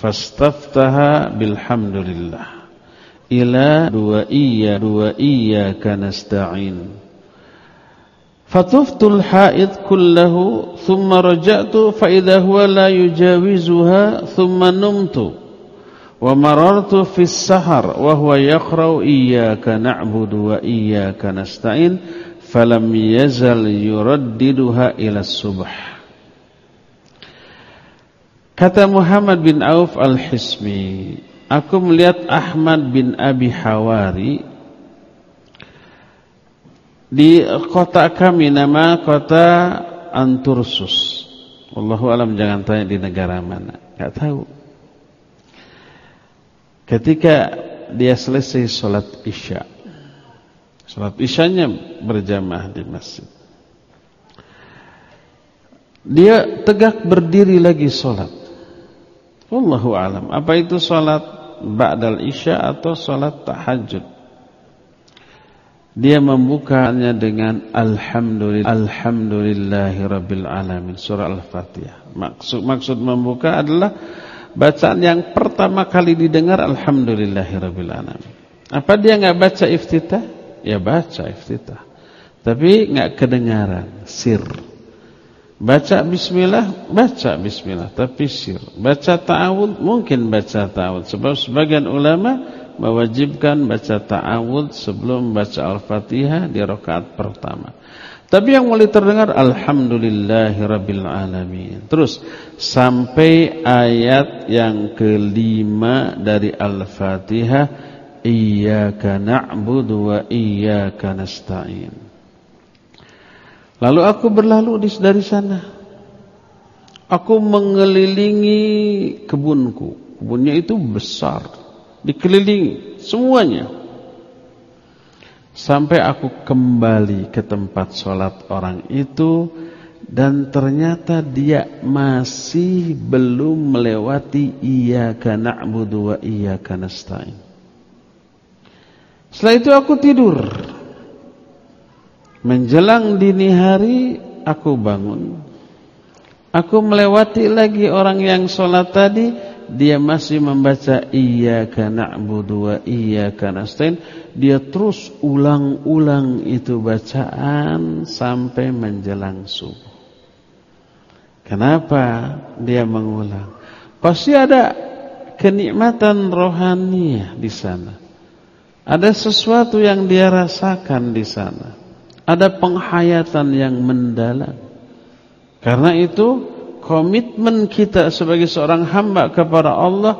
fastaftaha bilhamdulillah." Ila dua iya dua iya kanasta'in fatuftul haid kullahu thumma raja'tu fa idha huwa la yujawizuha thumma numtu wa marartu fi sahar wa huwa yaqra'u iyyaka na'budu wa iyyaka nasta'in falam yazal yuraddiduha ila subh kata Muhammad bin Auf al-Hismi Aku melihat Ahmad bin Abi Hawari di kota kami nama kota Antursus. Allahu alam jangan tanya di negara mana, enggak tahu. Ketika dia selesai sholat isya, sholat isyanya berjamaah di masjid. Dia tegak berdiri lagi sholat. Wallahu alam. Apa itu sholat ba'dal isya atau salat tahajud. Dia membukanya dengan alhamdulillah alhamdulillahi rabbil alamin surah Al-Fatihah. Maksud maksud membuka adalah bacaan yang pertama kali didengar alhamdulillahi rabbil alamin. Apa dia enggak baca iftitah? Ya baca iftitah. Tapi enggak kedengaran sir. Baca bismillah, baca bismillah tapi sir. Baca ta'awud mungkin baca ta'awud sebab sebagian ulama mewajibkan baca ta'awud sebelum baca Al-Fatihah di rakaat pertama. Tapi yang mulai terdengar alhamdulillahirabbil alamin. Terus sampai ayat yang kelima dari Al-Fatihah iyyaka na'budu wa iyyaka nasta'in. Lalu aku berlalu dari sana. Aku mengelilingi kebunku. Kebunnya itu besar. Dikelilingi semuanya. Sampai aku kembali ke tempat sholat orang itu. Dan ternyata dia masih belum melewati Iyaka na'budu wa iyaka nasta'in. Setelah itu aku tidur. Menjelang dini hari aku bangun. Aku melewati lagi orang yang sholat tadi. Dia masih membaca Iyaka na'budu wa iyaka nasta'in. Dia terus ulang-ulang itu bacaan sampai menjelang subuh. Kenapa dia mengulang? Pasti ada kenikmatan rohani di sana. Ada sesuatu yang dia rasakan di sana. Ada penghayatan yang mendalam. Karena itu komitmen kita sebagai seorang hamba kepada Allah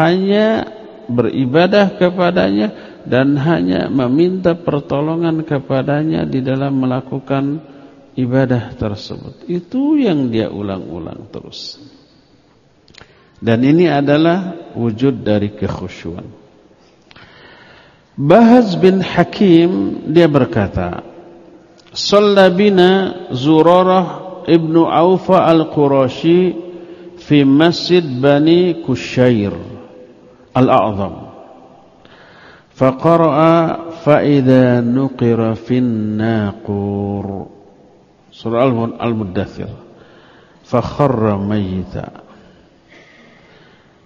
hanya beribadah kepadanya dan hanya meminta pertolongan kepadanya di dalam melakukan ibadah tersebut. Itu yang dia ulang-ulang terus. Dan ini adalah wujud dari kekhusyuan. Bahaz bin Hakim dia berkata, صلى بنا زرارة ابن عوف القرشي في مسجد بني كشير الأعظم فقرأ فإذا نقر في الناقور surah Al-Muddathir fakharra mayyita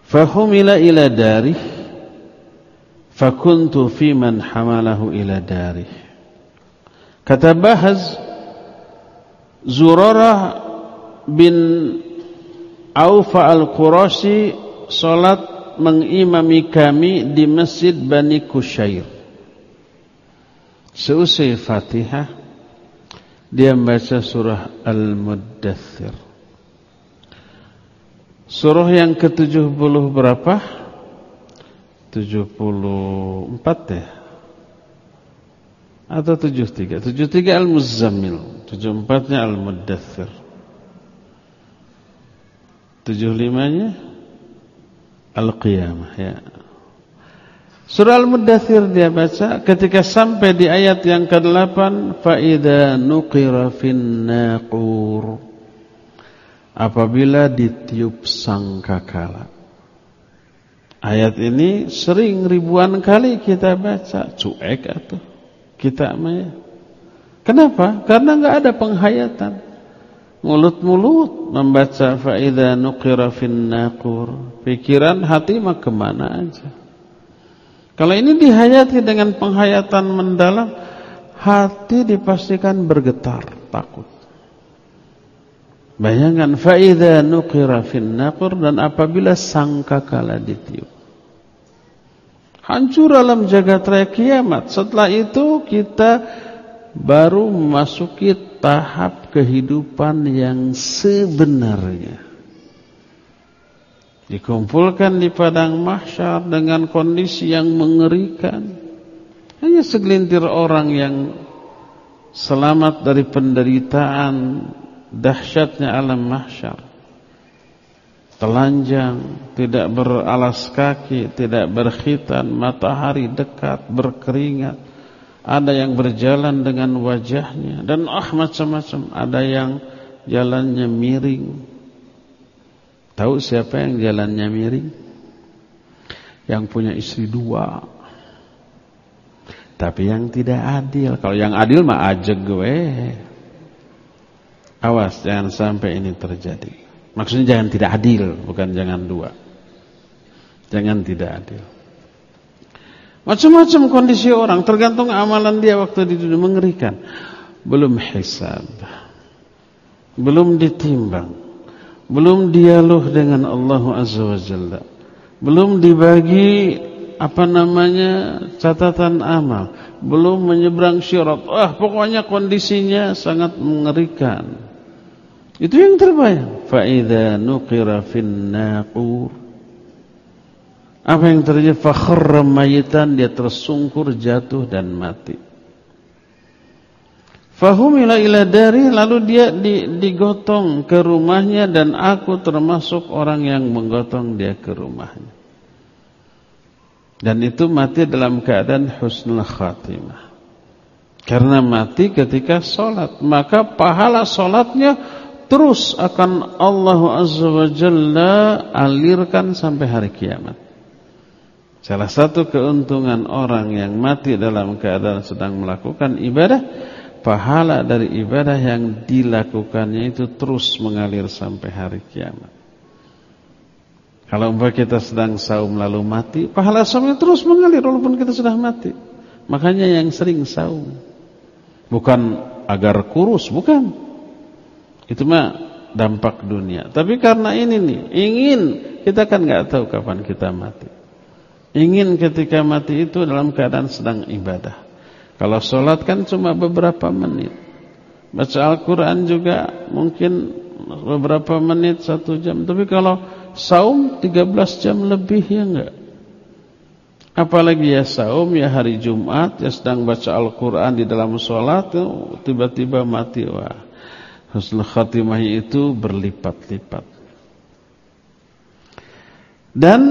fahumila ila darih fakuntu fi man hamalahu ila darih Kata Bahaz Zurarah bin Aufa al-Qurashi salat mengimami kami di Masjid Bani Kusyair seusai Fatihah dia membaca surah Al-Muddathir Surah yang ke-70 berapa? 74 ya? Atau 73? 73 Al-Muzammil 74-nya Al-Muddathir 75-nya Al-Qiyamah ya. Surah Al-Muddathir dia baca ketika sampai di ayat yang ke-8 fa idza nuqira fin naqur apabila ditiup sangkakala. Ayat ini sering ribuan kali kita baca, cuek atau kita maya. Kenapa? Karena enggak ada penghayatan. Mulut-mulut membaca faida nuqira fin naqur. Pikiran hati mah ke mana aja. Kalau ini dihayati dengan penghayatan mendalam, hati dipastikan bergetar, takut. Bayangkan faida nuqira fin naqur dan apabila sangkakala ditiup. Hancur alam jagat raya kiamat. Setelah itu kita baru memasuki tahap kehidupan yang sebenarnya. Dikumpulkan di padang mahsyar dengan kondisi yang mengerikan. Hanya segelintir orang yang selamat dari penderitaan dahsyatnya alam mahsyar telanjang tidak beralas kaki tidak berkhitan matahari dekat berkeringat. Ada yang berjalan dengan wajahnya dan ah macam-macam. Ada yang jalannya miring. Tahu siapa yang jalannya miring? Yang punya istri dua. Tapi yang tidak adil. Kalau yang adil mah aja gue. Awas jangan sampai ini terjadi. Maksudnya jangan tidak adil, bukan jangan dua. Jangan tidak adil. Macam-macam kondisi orang, tergantung amalan dia waktu di dunia mengerikan. Belum hisab. Belum ditimbang. Belum dialog dengan Allah Azza wa Jalla. Belum dibagi apa namanya catatan amal. Belum menyeberang syarat. Ah, pokoknya kondisinya sangat mengerikan. Itu yang terbayang. Fa'idha nuqira fin naqur. Apa yang terjadi? Fakharra mayitan. Dia tersungkur, jatuh dan mati. Fahumila ila dari. Lalu dia digotong ke rumahnya. Dan aku termasuk orang yang menggotong dia ke rumahnya. Dan itu mati dalam keadaan husnul khatimah. Karena mati ketika sholat. Maka pahala sholatnya terus akan Allah Azza wa Jalla alirkan sampai hari kiamat. Salah satu keuntungan orang yang mati dalam keadaan sedang melakukan ibadah, pahala dari ibadah yang dilakukannya itu terus mengalir sampai hari kiamat. Kalau umpah kita sedang saum lalu mati, pahala saumnya terus mengalir walaupun kita sudah mati. Makanya yang sering saum. Bukan agar kurus, bukan. Itu mah dampak dunia. Tapi karena ini nih, ingin kita kan nggak tahu kapan kita mati. Ingin ketika mati itu dalam keadaan sedang ibadah. Kalau sholat kan cuma beberapa menit. Baca Al-Quran juga mungkin beberapa menit, satu jam. Tapi kalau saum 13 jam lebih ya enggak. Apalagi ya saum ya hari Jumat ya sedang baca Al-Quran di dalam sholat tiba-tiba mati wah husnul khatimah itu berlipat-lipat. Dan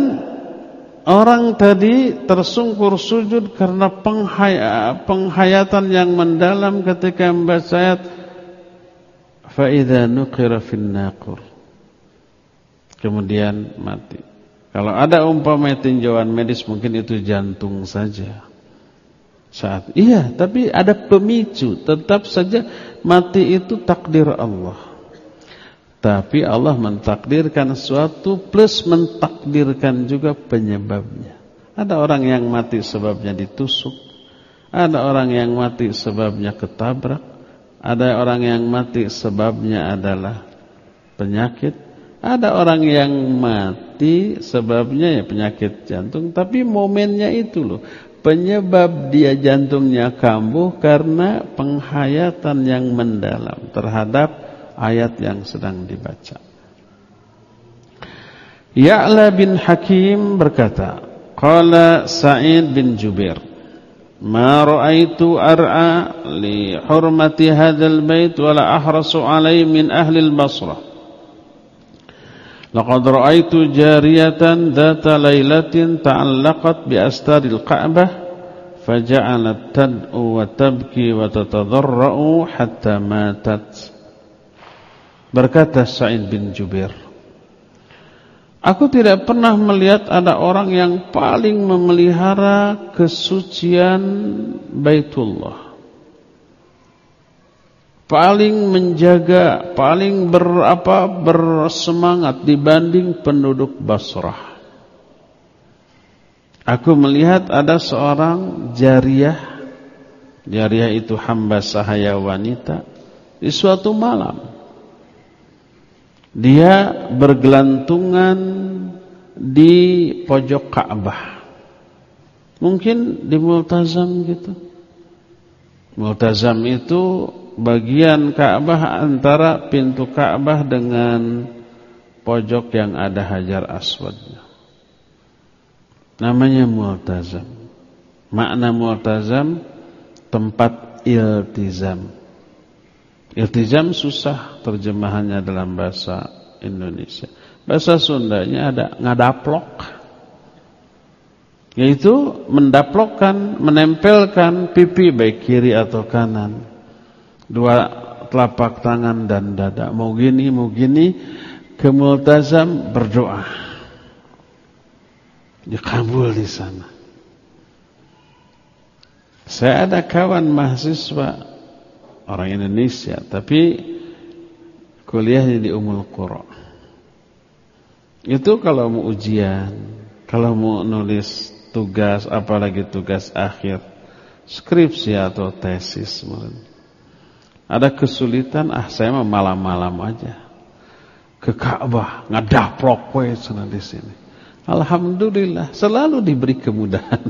orang tadi tersungkur sujud karena penghayatan yang mendalam ketika membaca ayat fa idza nuqira. Kemudian mati. Kalau ada umpama tinjauan medis mungkin itu jantung saja saat iya tapi ada pemicu tetap saja mati itu takdir Allah Tapi Allah mentakdirkan sesuatu plus mentakdirkan juga penyebabnya. Ada orang yang mati sebabnya ditusuk. Ada orang yang mati sebabnya ketabrak. Ada orang yang mati sebabnya adalah penyakit. Ada orang yang mati sebabnya ya penyakit jantung. Tapi momennya itu loh. Penyebab dia jantungnya kambuh karena penghayatan yang mendalam terhadap ayat yang sedang dibaca. Ya'la bin Hakim berkata, Qala Sa'id bin Jubair, Ma ra'aitu ar'a li hurmati hadzal bait wa la ahrasu alai min ahli al-Basrah. Laqad ra'aitu jariyatan dhata lailatin ta'allaqat bi astaril Ka'bah faja'alat tad'u wa tabki wa tatadarra'u hatta matat. Berkata Sa'id bin Jubair, Aku tidak pernah melihat ada orang yang paling memelihara kesucian Baitullah Paling menjaga, paling berapa bersemangat dibanding penduduk Basrah. Aku melihat ada seorang jariah, jariah itu hamba sahaya wanita, di suatu malam dia bergelantungan di pojok Ka'bah. Mungkin di Multazam gitu. Multazam itu bagian Ka'bah antara pintu Ka'bah dengan pojok yang ada Hajar Aswadnya. Namanya Multazam. Makna Multazam tempat iltizam. Iltizam susah terjemahannya dalam bahasa Indonesia. Bahasa Sundanya ada ngadaplok. Yaitu mendaplokkan, menempelkan pipi baik kiri atau kanan. Dua telapak tangan dan dada. Mau gini, mau gini. Kemultazam berdoa. Dikabul di sana. Saya ada kawan mahasiswa orang Indonesia tapi kuliahnya di Umul Qura. Itu kalau mau ujian, kalau mau nulis tugas apalagi tugas akhir, skripsi atau tesis Ada kesulitan, ah saya mah malam-malam aja. Ke Ka'bah, ngadaprok we di sini. Alhamdulillah, selalu diberi kemudahan.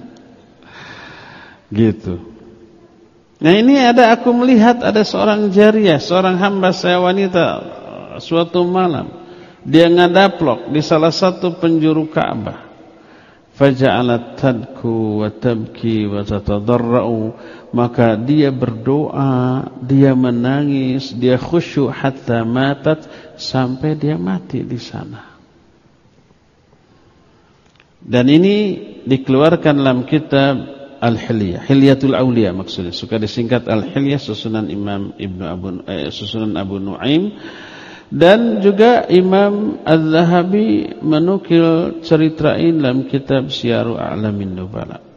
*laughs* gitu. Nah ini ada aku melihat ada seorang jariah, seorang hamba saya wanita suatu malam dia ngadaplok di salah satu penjuru Ka'bah. Faja'alat tadku wa tabki wa tatadarra'u maka dia berdoa, dia menangis, dia khusyuk hatta matat sampai dia mati di sana. Dan ini dikeluarkan dalam kitab Al-Hilyah, Hilyatul Aulia maksudnya. Suka disingkat Al-Hilyah susunan Imam Ibnu Abu eh, susunan Abu Nuaim dan juga Imam Az-Zahabi menukil cerita ini dalam kitab Syiaru A'lamin Nubala.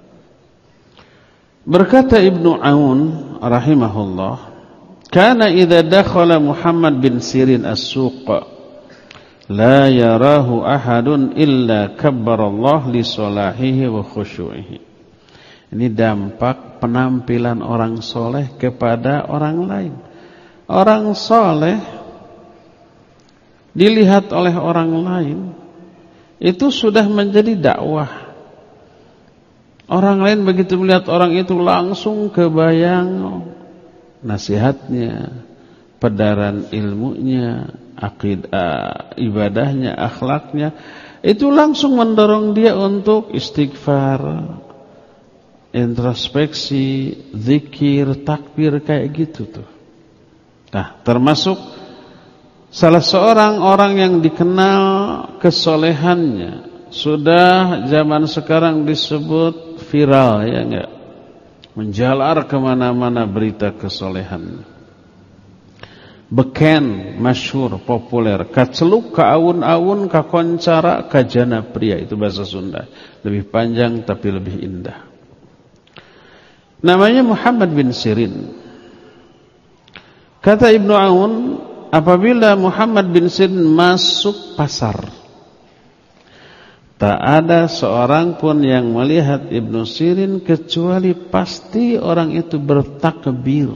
Berkata Ibnu Aun rahimahullah, "Kana idza dakhala Muhammad bin Sirin as-suq la yarahu ahadun illa kabbara Allah li salahihi wa khusyu'ihi." Ini dampak penampilan orang soleh kepada orang lain. Orang soleh dilihat oleh orang lain itu sudah menjadi dakwah. Orang lain begitu melihat orang itu langsung kebayang nasihatnya, pedaran ilmunya, akidah, ibadahnya, akhlaknya. Itu langsung mendorong dia untuk istighfar, introspeksi, zikir, takbir kayak gitu tuh. Nah, termasuk salah seorang orang yang dikenal kesolehannya sudah zaman sekarang disebut viral ya enggak? Menjalar ke mana-mana berita kesolehan. Beken, masyhur, populer, kaceluk, kaawun-awun, kakoncara, kajana pria itu bahasa Sunda. Lebih panjang tapi lebih indah. Namanya Muhammad bin Sirin. Kata Ibnu Aun, apabila Muhammad bin Sirin masuk pasar tak ada seorang pun yang melihat Ibnu Sirin kecuali pasti orang itu bertakbir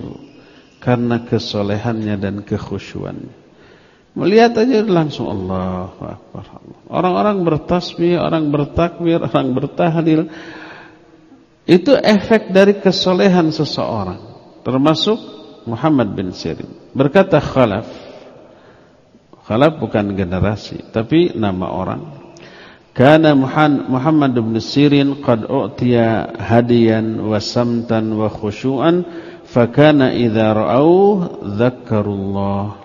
karena kesolehannya dan kekhusyuannya. Melihat aja langsung Allah. Orang-orang bertasbih, orang bertakbir, orang bertahlil. Itu efek dari kesolehan seseorang. Termasuk Muhammad bin Sirin. Berkata Khalaf. Khalaf bukan generasi, tapi nama orang. Kana Muhammad bin Sirin qad u'tiya hadiyan wa samtan wa khusyu'an fakana idza ra'au dzakkarullah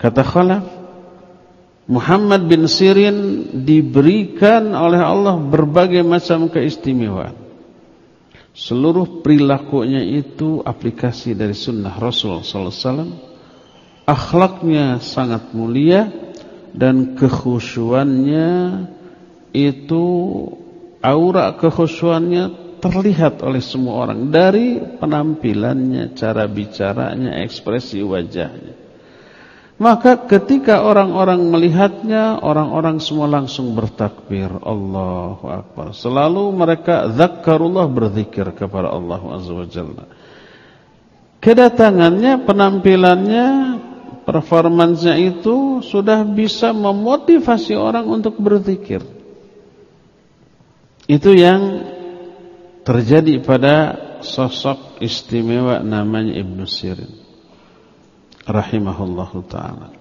kata khalaf Muhammad bin Sirin diberikan oleh Allah berbagai macam keistimewaan. Seluruh perilakunya itu aplikasi dari sunnah Rasul sallallahu alaihi wasallam. Akhlaknya sangat mulia dan kekhusyuannya itu aura kekhusyuannya terlihat oleh semua orang dari penampilannya, cara bicaranya, ekspresi wajahnya. Maka ketika orang-orang melihatnya, orang-orang semua langsung bertakbir, Allahu Akbar. Selalu mereka zakkarullah berzikir kepada Allah Azza wa. Kedatangannya, penampilannya, performansnya itu sudah bisa memotivasi orang untuk berzikir. Itu yang terjadi pada sosok istimewa namanya Ibnu Sirin. Rahimahullahu taala.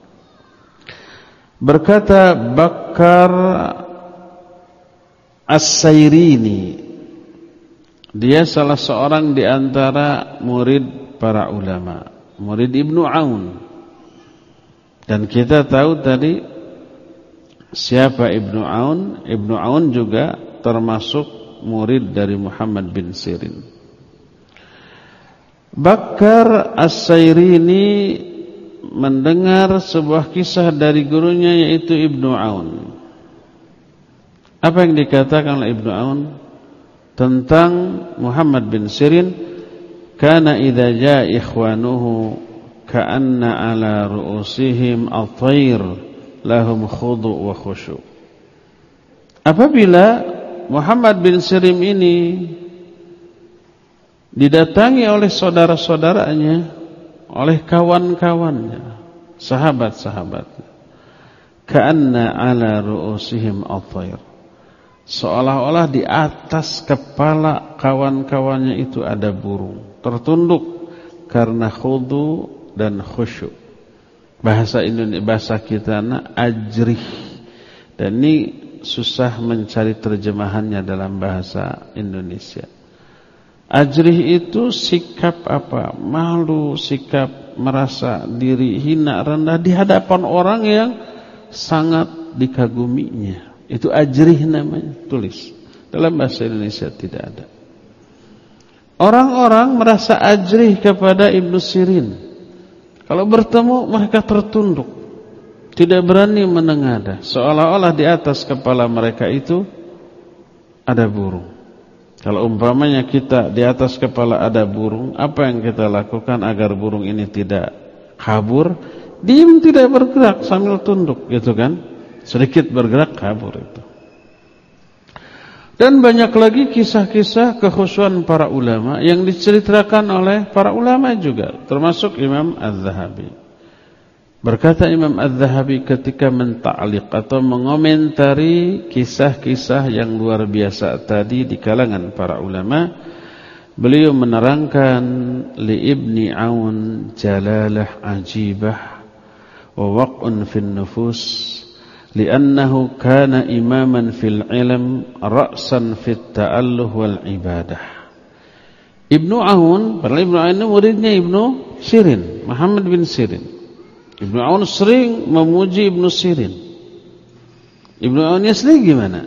Berkata Bakar As-Sairini dia salah seorang di antara murid para ulama. Murid Ibnu Aun dan kita tahu tadi siapa Ibnu Aun Ibnu Aun juga termasuk murid dari Muhammad bin Sirin. Bakar As-Sairini mendengar sebuah kisah dari gurunya yaitu Ibnu Aun. Apa yang dikatakan oleh Ibnu Aun tentang Muhammad bin Sirin? Kana idza jaa ikhwanuhu ka'anna ala ru'usihim at-tayr lahum khudu' wa khusyu'. Apabila Muhammad bin Sirim ini didatangi oleh saudara-saudaranya, oleh kawan-kawannya, sahabat-sahabatnya. Ka'anna ala ru'usihim at-tayr. Seolah-olah di atas kepala kawan-kawannya itu ada burung, tertunduk karena khudu dan khusyuk. Bahasa Indonesia bahasa kita na ajrih. Dan ini susah mencari terjemahannya dalam bahasa Indonesia. Ajrih itu sikap apa? Malu, sikap merasa diri hina, rendah di hadapan orang yang sangat dikaguminya. Itu ajrih namanya, tulis. Dalam bahasa Indonesia tidak ada. Orang-orang merasa ajrih kepada Ibnu Sirin. Kalau bertemu mereka tertunduk. Tidak berani menengadah. Seolah-olah di atas kepala mereka itu ada burung. Kalau umpamanya kita di atas kepala ada burung apa yang kita lakukan agar burung ini tidak kabur? Diam tidak bergerak sambil tunduk gitu kan? Sedikit bergerak kabur itu dan banyak lagi kisah-kisah kekhusuan para ulama yang diceritakan oleh para ulama juga termasuk Imam Az-Zahabi. Berkata Imam Az-Zahabi ketika menta'liq atau mengomentari kisah-kisah yang luar biasa tadi di kalangan para ulama, beliau menerangkan li Ibni Aun jalalah ajibah wa waq'un fil nufus li'annahu kana imaman fil ilm ra'san fit ta'alluh wal ibadah. Ibnu Aun, padahal Ibnu Aun muridnya Ibnu Sirin, Muhammad bin Sirin. Ibnu Aun sering memuji Ibnu Sirin. Ibnu Aun sering gimana?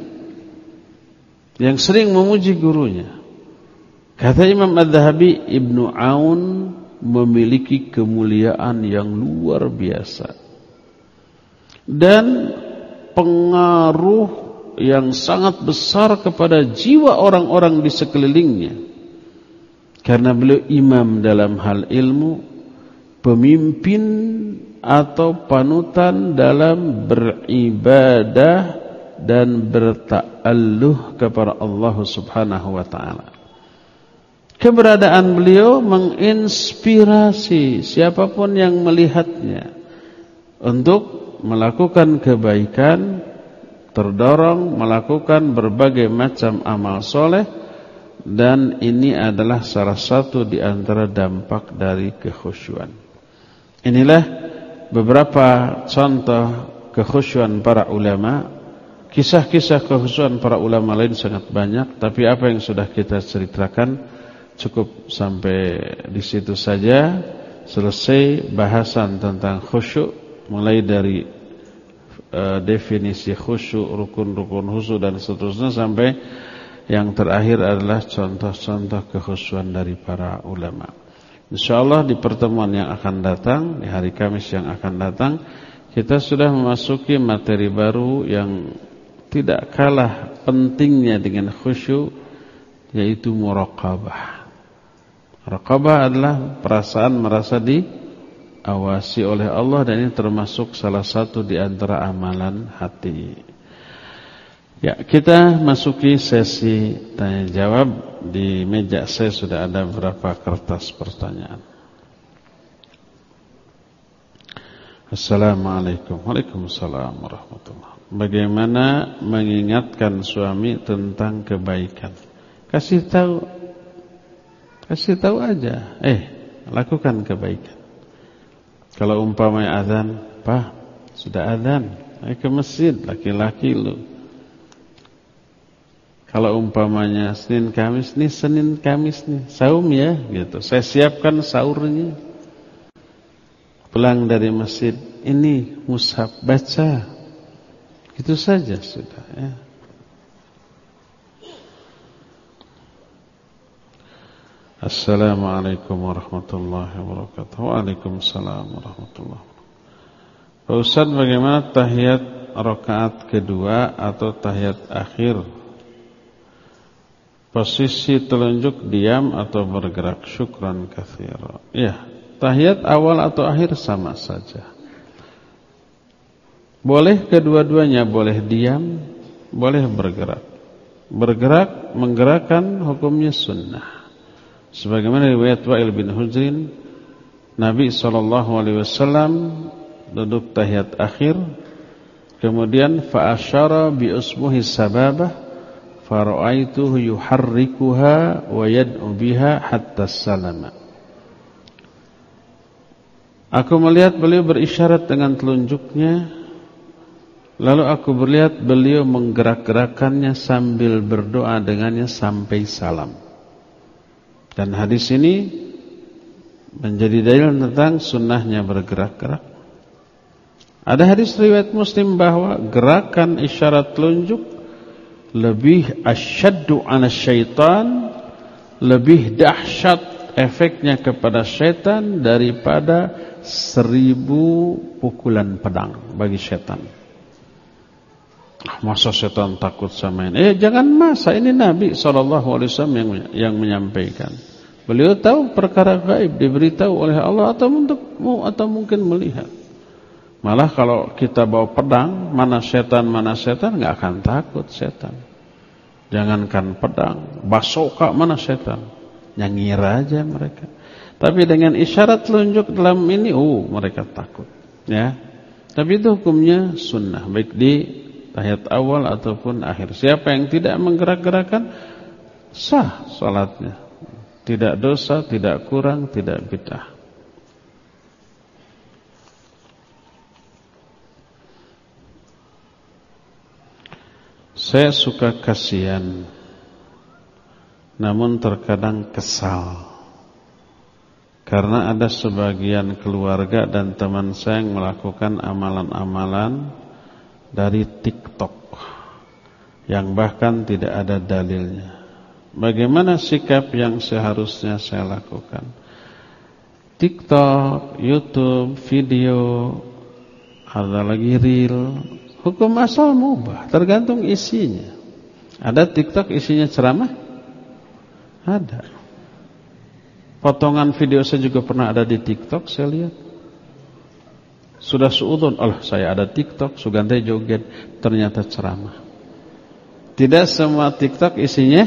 Yang sering memuji gurunya. Kata Imam Az-Zahabi, Ibnu Aun memiliki kemuliaan yang luar biasa. Dan pengaruh yang sangat besar kepada jiwa orang-orang di sekelilingnya. Karena beliau imam dalam hal ilmu, pemimpin atau panutan dalam beribadah dan berta'alluh kepada Allah Subhanahu wa taala. Keberadaan beliau menginspirasi siapa pun yang melihatnya untuk melakukan kebaikan, terdorong melakukan berbagai macam amal soleh dan ini adalah salah satu di antara dampak dari kekhusyuan. Inilah beberapa contoh kekhusyuan para ulama. Kisah-kisah kekhusyuan para ulama lain sangat banyak, tapi apa yang sudah kita ceritakan cukup sampai di situ saja. Selesai bahasan tentang khusyuk mulai dari uh, definisi khusyuk, rukun-rukun khusyuk dan seterusnya sampai yang terakhir adalah contoh-contoh kekhusyuan dari para ulama. InsyaAllah di pertemuan yang akan datang, di hari Kamis yang akan datang, kita sudah memasuki materi baru yang tidak kalah pentingnya dengan khusyuk, yaitu muraqabah. Muraqabah adalah perasaan merasa diawasi oleh Allah dan ini termasuk salah satu di antara amalan hati. Ya, kita masuki sesi tanya jawab. Di meja saya sudah ada beberapa kertas pertanyaan. Assalamualaikum Waalaikumsalam warahmatullahi Bagaimana mengingatkan suami tentang kebaikan? Kasih tahu Kasih tahu aja Eh, lakukan kebaikan Kalau umpamanya azan Pak, sudah azan Ayo ke masjid, laki-laki lu kalau umpamanya Senin Kamis nih Senin Kamis nih saum ya gitu. Saya siapkan sahurnya. Pulang dari masjid ini mushaf baca. Itu saja sudah ya. Assalamualaikum warahmatullahi wabarakatuh. Waalaikumsalam warahmatullahi wabarakatuh. Pak Ustaz bagaimana tahiyat rakaat kedua atau tahiyat akhir Posisi telunjuk diam atau bergerak syukran kathira. Ya, tahiyat awal atau akhir sama saja. Boleh kedua-duanya, boleh diam, boleh bergerak. Bergerak, menggerakkan hukumnya sunnah. Sebagaimana riwayat Wa'il bin Hujrin, Nabi SAW duduk tahiyat akhir, kemudian fa'asyara bi usmuhi sababah, faraaituhu yuharrikuha wa yad'u biha hatta salama Aku melihat beliau berisyarat dengan telunjuknya Lalu aku melihat beliau menggerak-gerakannya sambil berdoa dengannya sampai salam. Dan hadis ini menjadi dalil tentang sunnahnya bergerak-gerak. Ada hadis riwayat Muslim bahwa gerakan isyarat telunjuk lebih asyaddu ana syaitan lebih dahsyat efeknya kepada syaitan daripada seribu pukulan pedang bagi syaitan. Ah, masa syaitan takut sama ini? Eh jangan masa ini Nabi SAW yang, yang menyampaikan. Beliau tahu perkara gaib diberitahu oleh Allah atau untuk atau mungkin melihat. Malah kalau kita bawa pedang, mana setan, mana setan, nggak akan takut setan. Jangankan pedang, basoka, mana setan. Nyangir aja mereka. Tapi dengan isyarat telunjuk dalam ini, oh mereka takut. Ya, Tapi itu hukumnya sunnah, baik di tahiyat awal ataupun akhir. Siapa yang tidak menggerak-gerakan, sah salatnya. Tidak dosa, tidak kurang, tidak bid'ah. Saya suka kasihan Namun terkadang kesal Karena ada sebagian keluarga dan teman saya yang melakukan amalan-amalan Dari TikTok Yang bahkan tidak ada dalilnya Bagaimana sikap yang seharusnya saya lakukan TikTok, Youtube, video Ada lagi reel Hukum asal mubah, tergantung isinya. Ada TikTok isinya ceramah? Ada. Potongan video saya juga pernah ada di TikTok saya lihat. Sudah suudon, Allah saya ada TikTok, Sugante joget, ternyata ceramah. Tidak semua TikTok isinya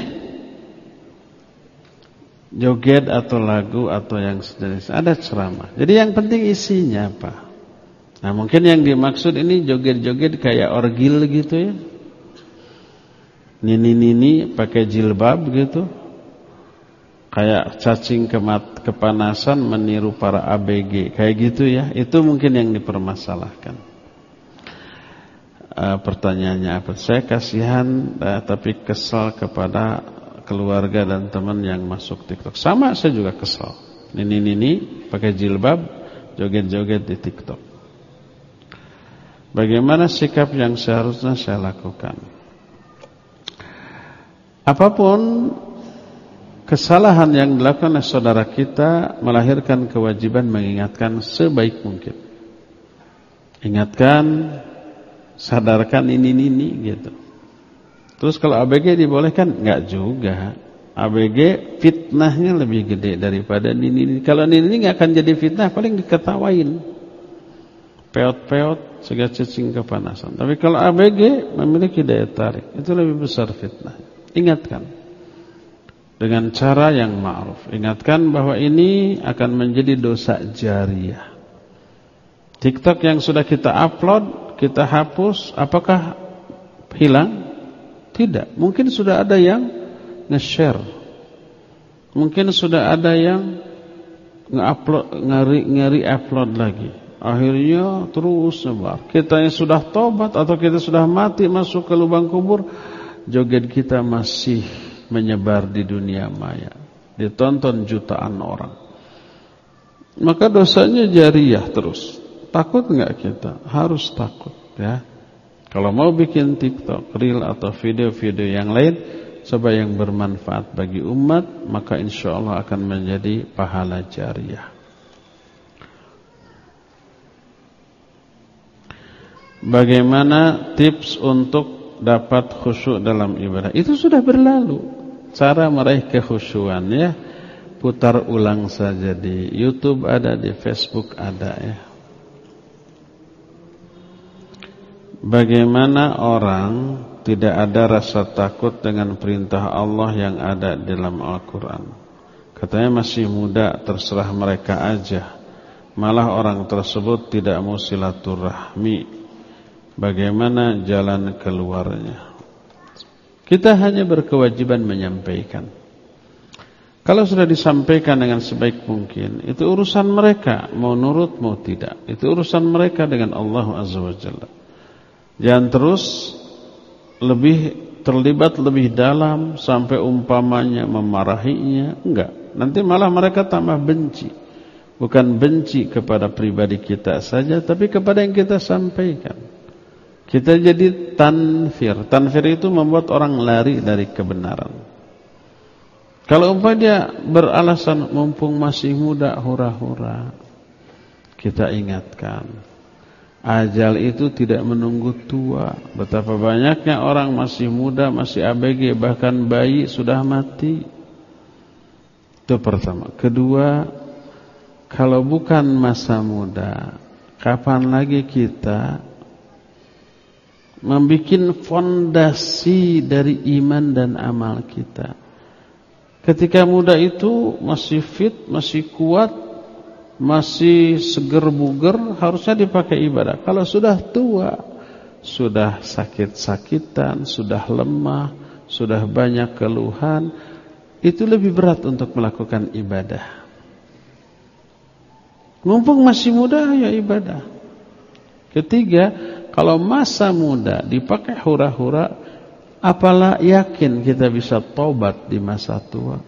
joget atau lagu atau yang sejenis. Ada ceramah. Jadi yang penting isinya apa? Nah mungkin yang dimaksud ini joget-joget kayak orgil gitu ya. Nini-nini pakai jilbab gitu kayak cacing kemat, kepanasan meniru para ABG kayak gitu ya itu mungkin yang dipermasalahkan e, pertanyaannya apa saya kasihan e, tapi kesal kepada keluarga dan teman yang masuk TikTok sama saya juga kesal nini nini pakai jilbab joget-joget di TikTok bagaimana sikap yang seharusnya saya lakukan apa pun Kesalahan yang dilakukan oleh saudara kita melahirkan kewajiban mengingatkan sebaik mungkin. Ingatkan, sadarkan ini ini gitu. Terus kalau ABG dibolehkan? Enggak juga. ABG fitnahnya lebih gede daripada ini ini. Kalau ini ini enggak akan jadi fitnah, paling diketawain. Peot-peot, segala cacing kepanasan. Tapi kalau ABG memiliki daya tarik, itu lebih besar fitnah. Ingatkan dengan cara yang ma'ruf. Ingatkan bahwa ini akan menjadi dosa jariah. TikTok yang sudah kita upload, kita hapus, apakah hilang? Tidak. Mungkin sudah ada yang nge-share. Mungkin sudah ada yang nge-upload, ngeri-ngeri upload lagi. Akhirnya terus sebar. Kita yang sudah tobat atau kita sudah mati masuk ke lubang kubur, joget kita masih menyebar di dunia maya. Ditonton jutaan orang. Maka dosanya jariah terus. Takut enggak kita? Harus takut ya. Kalau mau bikin TikTok, reel atau video-video yang lain coba yang bermanfaat bagi umat, maka insya Allah akan menjadi pahala jariah. Bagaimana tips untuk dapat khusyuk dalam ibadah? Itu sudah berlalu. Cara meraih kekhusyuan ya putar ulang saja di YouTube ada, di Facebook ada ya. Bagaimana orang tidak ada rasa takut dengan perintah Allah yang ada dalam Al-Quran Katanya masih muda terserah mereka aja Malah orang tersebut tidak mau silaturahmi Bagaimana jalan keluarnya kita hanya berkewajiban menyampaikan. Kalau sudah disampaikan dengan sebaik mungkin, itu urusan mereka, mau nurut mau tidak. Itu urusan mereka dengan Allah Azza wa Jalla. Jangan terus lebih terlibat lebih dalam sampai umpamanya memarahinya, enggak. Nanti malah mereka tambah benci. Bukan benci kepada pribadi kita saja, tapi kepada yang kita sampaikan. Kita jadi tanfir. Tanfir itu membuat orang lari dari kebenaran. Kalau umpah dia beralasan mumpung masih muda hura-hura. Kita ingatkan. Ajal itu tidak menunggu tua. Betapa banyaknya orang masih muda, masih ABG, bahkan bayi sudah mati. Itu pertama. Kedua, kalau bukan masa muda, kapan lagi kita membuat fondasi dari iman dan amal kita. Ketika muda itu masih fit, masih kuat, masih seger buger, harusnya dipakai ibadah. Kalau sudah tua, sudah sakit-sakitan, sudah lemah, sudah banyak keluhan, itu lebih berat untuk melakukan ibadah. Mumpung masih muda, ya ibadah. Ketiga, kalau masa muda dipakai hura-hura, apalah yakin kita bisa tobat di masa tua?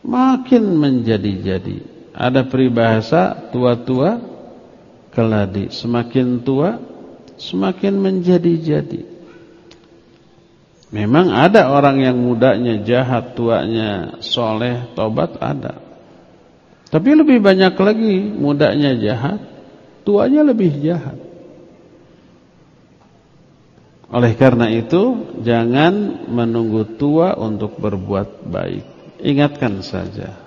Makin menjadi-jadi. Ada peribahasa tua-tua keladi. Semakin tua, semakin menjadi-jadi. Memang ada orang yang mudanya jahat, tuanya soleh, tobat ada. Tapi lebih banyak lagi mudanya jahat, tuanya lebih jahat. Oleh karena itu, jangan menunggu tua untuk berbuat baik. Ingatkan saja.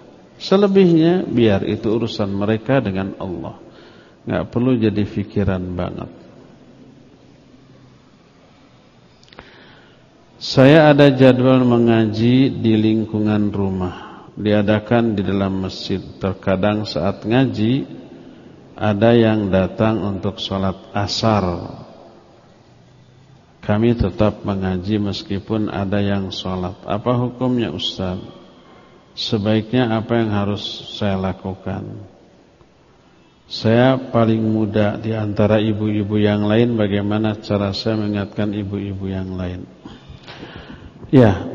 Selebihnya biar itu urusan mereka dengan Allah. Nggak perlu jadi pikiran banget. Saya ada jadwal mengaji di lingkungan rumah. Diadakan di dalam masjid. Terkadang saat ngaji ada yang datang untuk sholat asar. Kami tetap mengaji meskipun ada yang sholat. Apa hukumnya Ustaz? Sebaiknya apa yang harus saya lakukan? Saya paling muda di antara ibu-ibu yang lain. Bagaimana cara saya mengingatkan ibu-ibu yang lain? Ya,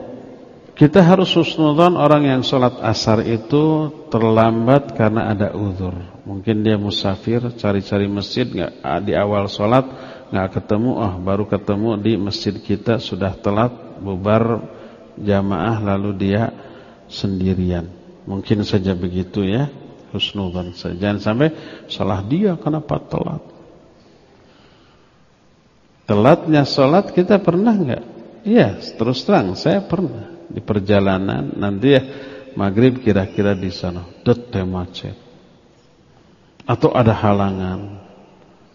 kita harus husnudzon orang yang sholat asar itu terlambat karena ada uzur. Mungkin dia musafir, cari-cari masjid nggak di awal sholat nggak ketemu, oh baru ketemu di masjid kita sudah telat bubar jamaah lalu dia sendirian. Mungkin saja begitu ya, husnudzon saja. Jangan sampai salah dia kenapa telat. Telatnya sholat kita pernah nggak? Iya, terus terang saya pernah di perjalanan nanti ya maghrib kira-kira di sana, det macet. Atau ada halangan.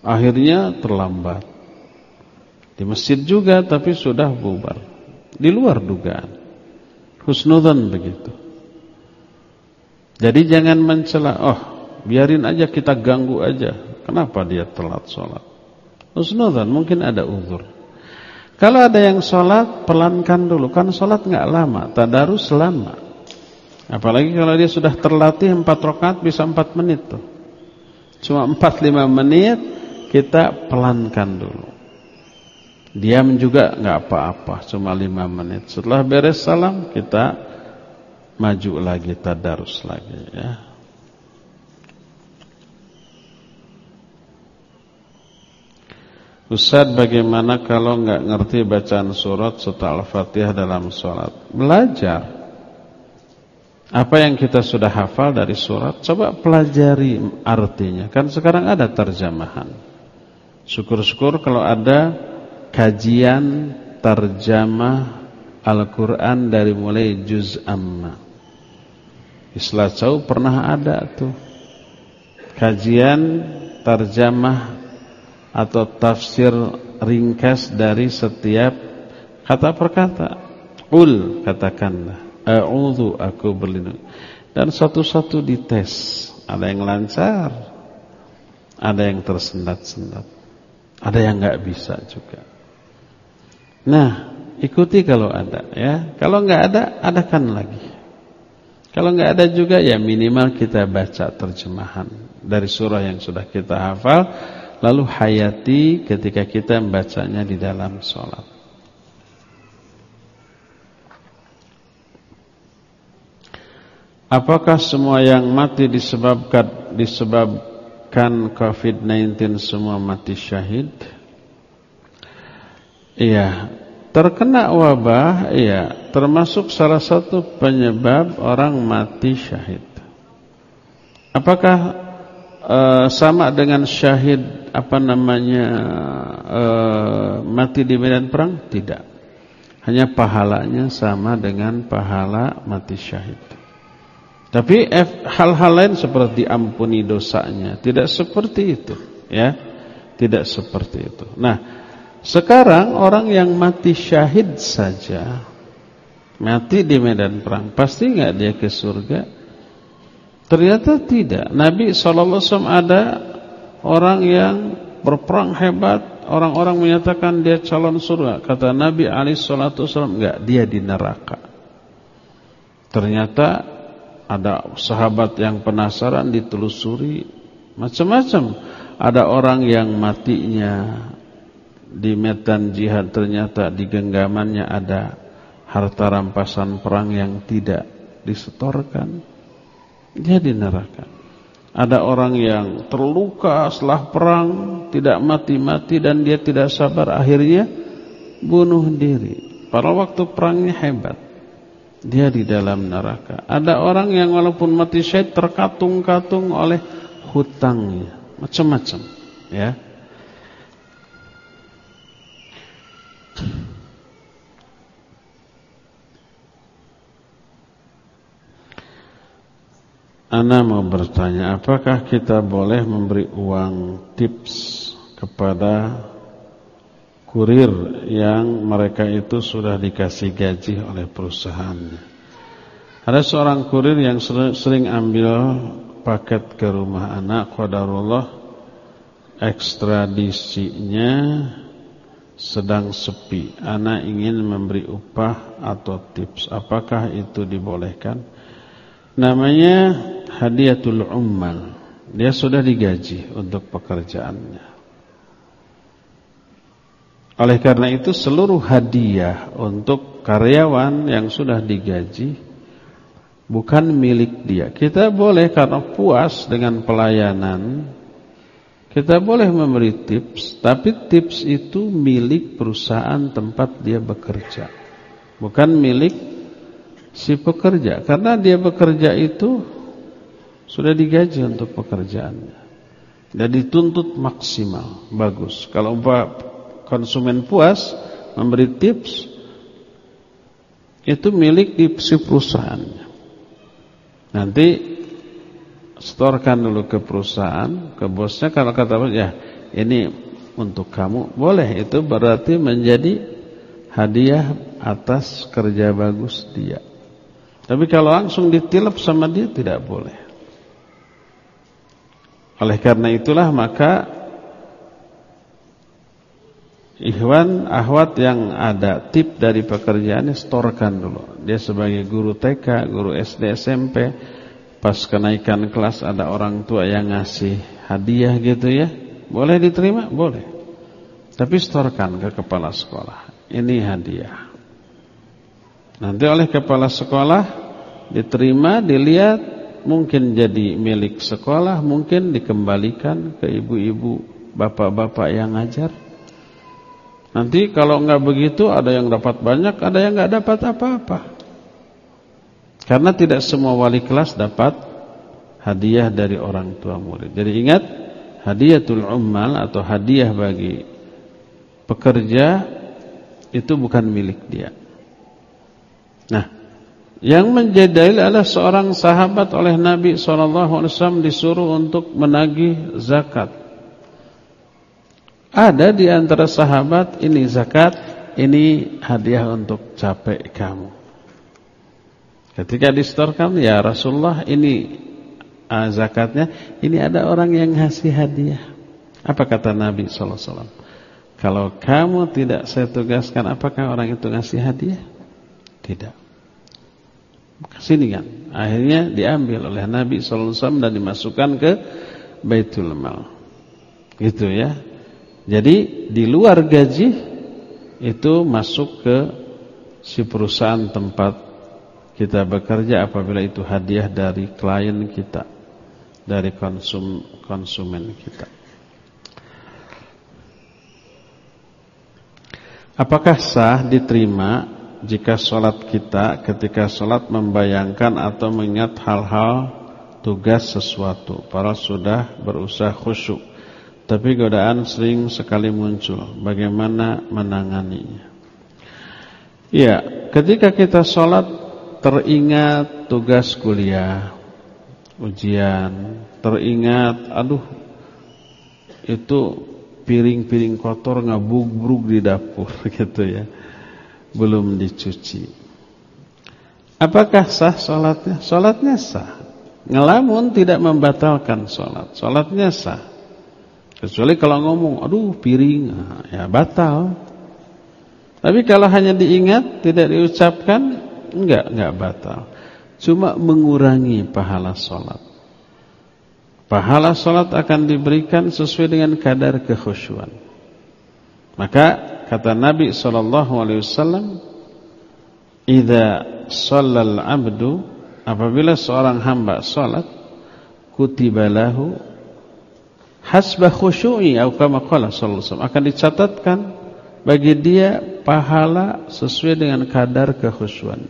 Akhirnya terlambat. Di masjid juga tapi sudah bubar. Di luar dugaan. Husnudan begitu. Jadi jangan mencela, oh biarin aja kita ganggu aja. Kenapa dia telat sholat? Husnudan mungkin ada uzur. Kalau ada yang sholat, pelankan dulu. Kan sholat nggak lama, tadarus lama. Apalagi kalau dia sudah terlatih empat rakaat bisa empat menit tuh. Cuma empat lima menit kita pelankan dulu. Diam juga nggak apa-apa, cuma lima menit. Setelah beres salam kita maju lagi tadarus lagi ya. Ustaz bagaimana kalau nggak ngerti bacaan surat setelah Al-Fatihah dalam sholat? Belajar. Apa yang kita sudah hafal dari surat? Coba pelajari artinya. Kan sekarang ada terjemahan. Syukur-syukur kalau ada Kajian terjemah Al-Quran dari mulai juz amma Islah Cau pernah ada tuh Kajian terjemah atau tafsir ringkas dari setiap kata per kata. Ul katakanlah, a'udzu aku berlindung. Dan satu-satu dites. Ada yang lancar, ada yang tersendat-sendat, ada yang nggak bisa juga. Nah, ikuti kalau ada ya. Kalau nggak ada, adakan lagi. Kalau nggak ada juga ya minimal kita baca terjemahan dari surah yang sudah kita hafal Lalu hayati ketika kita membacanya di dalam sholat. Apakah semua yang mati disebabkan disebabkan COVID-19 semua mati syahid? Iya, terkena wabah, iya, termasuk salah satu penyebab orang mati syahid. Apakah uh, sama dengan syahid apa namanya uh, mati di medan perang? Tidak. Hanya pahalanya sama dengan pahala mati syahid. Tapi hal-hal lain seperti ampuni dosanya tidak seperti itu, ya. Tidak seperti itu. Nah, sekarang orang yang mati syahid saja mati di medan perang, pasti nggak dia ke surga? Ternyata tidak. Nabi SAW ada orang yang berperang hebat, orang-orang menyatakan dia calon surga. Kata Nabi Ali Wasallam, enggak, dia di neraka. Ternyata ada sahabat yang penasaran ditelusuri macam-macam. Ada orang yang matinya di medan jihad ternyata di genggamannya ada harta rampasan perang yang tidak disetorkan. Dia di neraka. Ada orang yang terluka setelah perang, tidak mati-mati dan dia tidak sabar, akhirnya bunuh diri. Pada waktu perangnya hebat. Dia di dalam neraka. Ada orang yang walaupun mati syahid terkatung-katung oleh hutangnya. Macam-macam, ya. Ana mau bertanya, apakah kita boleh memberi uang tips kepada kurir yang mereka itu sudah dikasih gaji oleh perusahaannya? Ada seorang kurir yang sering ambil paket ke rumah anak, qadarullah ekstradisinya sedang sepi. Anak ingin memberi upah atau tips. Apakah itu dibolehkan? Namanya hadiatul ummal. Dia sudah digaji untuk pekerjaannya. Oleh karena itu seluruh hadiah untuk karyawan yang sudah digaji bukan milik dia. Kita boleh karena puas dengan pelayanan, kita boleh memberi tips, tapi tips itu milik perusahaan tempat dia bekerja. Bukan milik si pekerja. Karena dia bekerja itu sudah digaji untuk pekerjaannya. Dan dituntut maksimal. Bagus. Kalau konsumen puas memberi tips itu milik di si perusahaannya. Nanti setorkan dulu ke perusahaan ke bosnya kalau kata bos ya ini untuk kamu boleh itu berarti menjadi hadiah atas kerja bagus dia tapi kalau langsung ditilap sama dia tidak boleh. Oleh karena itulah maka Ikhwan ahwat yang ada tip dari pekerjaannya setorkan dulu. Dia sebagai guru TK, guru SD, SMP, pas kenaikan kelas ada orang tua yang ngasih hadiah gitu ya. Boleh diterima? Boleh. Tapi setorkan ke kepala sekolah. Ini hadiah. Nanti oleh kepala sekolah diterima, dilihat, mungkin jadi milik sekolah, mungkin dikembalikan ke ibu-ibu, bapak-bapak yang ngajar. Nanti kalau enggak begitu ada yang dapat banyak, ada yang enggak dapat apa-apa. Karena tidak semua wali kelas dapat hadiah dari orang tua murid. Jadi ingat, hadiatul ummal atau hadiah bagi pekerja itu bukan milik dia. Nah, yang menjadi dalil adalah seorang sahabat oleh Nabi SAW disuruh untuk menagih zakat. Ada di antara sahabat ini zakat, ini hadiah untuk capek kamu. Ketika distorkan, ya Rasulullah ini uh, zakatnya, ini ada orang yang ngasih hadiah. Apa kata Nabi SAW? Kalau kamu tidak saya tugaskan, apakah orang itu ngasih hadiah? Tidak. Sini kan. Akhirnya diambil oleh Nabi sallallahu dan dimasukkan ke Baitul Mal. Gitu ya. Jadi di luar gaji itu masuk ke si perusahaan tempat kita bekerja apabila itu hadiah dari klien kita, dari konsum konsumen kita. Apakah sah diterima jika sholat kita ketika sholat membayangkan atau mengingat hal-hal tugas sesuatu. Para sudah berusaha khusyuk. Tapi godaan sering sekali muncul. Bagaimana menanganinya? Ya, ketika kita sholat teringat tugas kuliah, ujian, teringat, aduh, itu piring-piring kotor ngabuk-bruk di dapur *laughs* gitu ya belum dicuci. Apakah sah sholatnya? Sholatnya sah. Ngelamun tidak membatalkan sholat. Sholatnya sah. Kecuali kalau ngomong, aduh piring, nah, ya batal. Tapi kalau hanya diingat, tidak diucapkan, enggak, enggak batal. Cuma mengurangi pahala sholat. Pahala sholat akan diberikan sesuai dengan kadar kekhusyuan. Maka Kata Nabi wasallam, "Idza shallal 'abdu" apabila seorang hamba salat, kutiba lahu hasba khusyu'i akan dicatatkan bagi dia pahala sesuai dengan kadar kekhusyuan.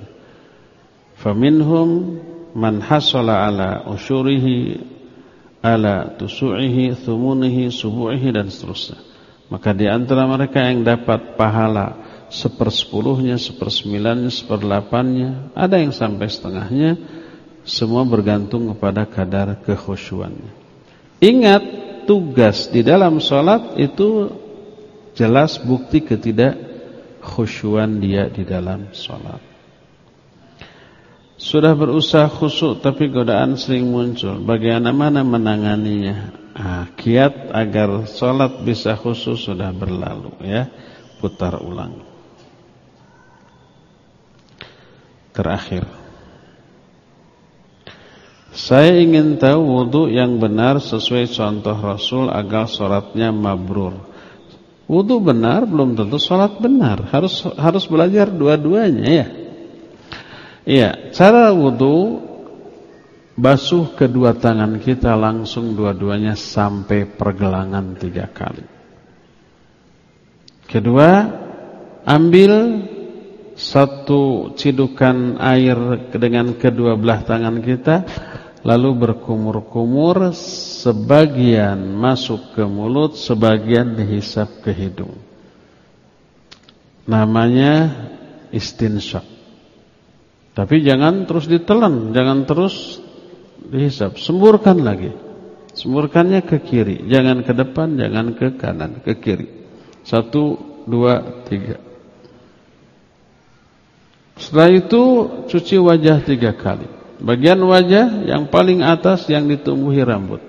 Faminhum man hasala ala usyurihi ala tusu'ihi thumunihi subu'ihi dan seterusnya. Maka di antara mereka yang dapat pahala sepersepuluhnya, sepersembilannya, seperdelapannya, ada yang sampai setengahnya, Semua bergantung kepada kadar kekhusyuannya. Ingat, tugas di dalam sholat itu jelas bukti ketidak khusyuan dia di dalam sholat. Sudah berusaha khusyuk tapi godaan sering muncul. Bagaimana menanganinya? Ah, kiat agar sholat bisa khusyuk sudah berlalu ya. Putar ulang. Terakhir. Saya ingin tahu wudhu yang benar sesuai contoh Rasul agar sholatnya mabrur. Wudhu benar belum tentu sholat benar. Harus harus belajar dua-duanya ya. Iya, cara wudhu basuh kedua tangan kita langsung dua-duanya sampai pergelangan tiga kali. Kedua, ambil satu cidukan air dengan kedua belah tangan kita lalu berkumur-kumur sebagian masuk ke mulut, sebagian dihisap ke hidung. Namanya istinsyak. Tapi jangan terus ditelan, jangan terus dihisap. Semburkan lagi. Semburkannya ke kiri, jangan ke depan, jangan ke kanan, ke kiri. Satu, dua, tiga. Setelah itu cuci wajah tiga kali. Bagian wajah yang paling atas yang ditumbuhi rambut.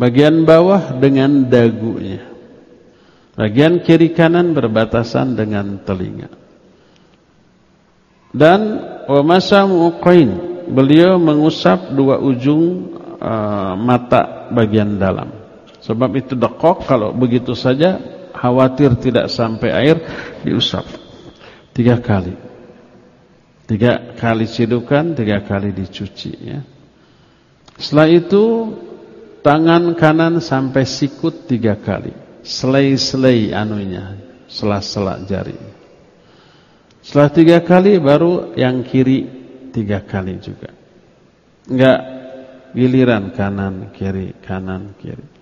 Bagian bawah dengan dagunya. Bagian kiri kanan berbatasan dengan telinga. Dan wa masamuqain, beliau mengusap dua ujung uh, mata bagian dalam. Sebab itu dekok kalau begitu saja khawatir tidak sampai air diusap tiga kali. Tiga kali cidukan, tiga kali dicuci ya. Setelah itu tangan kanan sampai sikut tiga kali. Selai-selai anunya, sela-sela jari. Setelah tiga kali baru yang kiri tiga kali juga. Enggak giliran kanan kiri kanan kiri.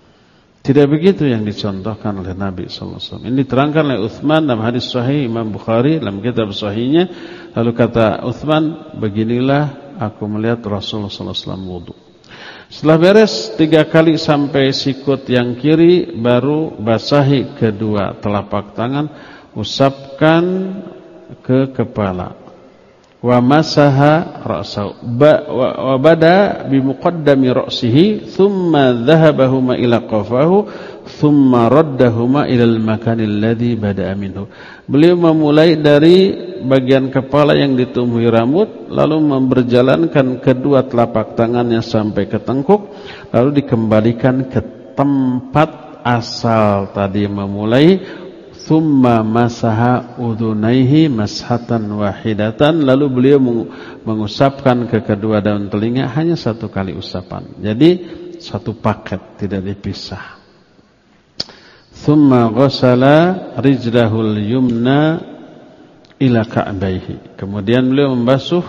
Tidak begitu yang dicontohkan oleh Nabi wasallam. Ini diterangkan oleh Uthman dalam hadis sahih Imam Bukhari dalam kitab sahihnya. Lalu kata Uthman, beginilah aku melihat Rasulullah sallallahu alaihi. Setelah beres tiga kali sampai sikut yang kiri, baru basahi kedua telapak tangan, usapkan ke kepala. Wa masaha ra'sahu. Wa bada bi muqaddami ra'sihi thumma dhahabahuma ila qafahu thumma raddahuma ila al-makan alladhi bada'a minhu. Beliau memulai dari bagian kepala yang ditumbuhi rambut lalu memperjalankan kedua telapak tangannya sampai ke tengkuk lalu dikembalikan ke tempat asal tadi memulai Thumma masaha udunaihi mashatan wahidatan. Lalu beliau mengusapkan ke kedua daun telinga Hanya satu kali usapan. Jadi satu paket tidak dipisah. Thumma ghasala rijdahul yumna ila ka'baihi. Kemudian beliau membasuh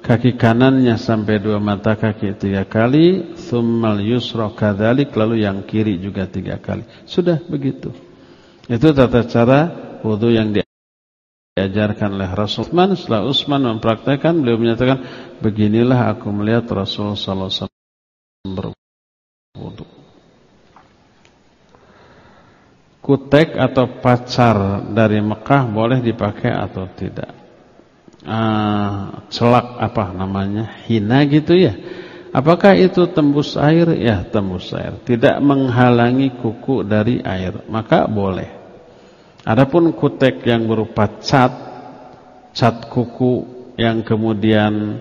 kaki kanannya sampai dua mata kaki tiga kali. Thummal yusra kadhalik Lalu yang kiri juga tiga kali. Sudah begitu itu tata cara wudhu yang diajarkan oleh Rasul Utsman. Setelah Utsman mempraktekkan, beliau menyatakan, beginilah aku melihat Rasul Sallallahu Alaihi Wasallam berwudhu. Kutek atau pacar dari Mekah boleh dipakai atau tidak? Uh, celak apa namanya? Hina gitu ya. Apakah itu tembus air? Ya tembus air. Tidak menghalangi kuku dari air. Maka boleh. Adapun kutek yang berupa cat, cat kuku yang kemudian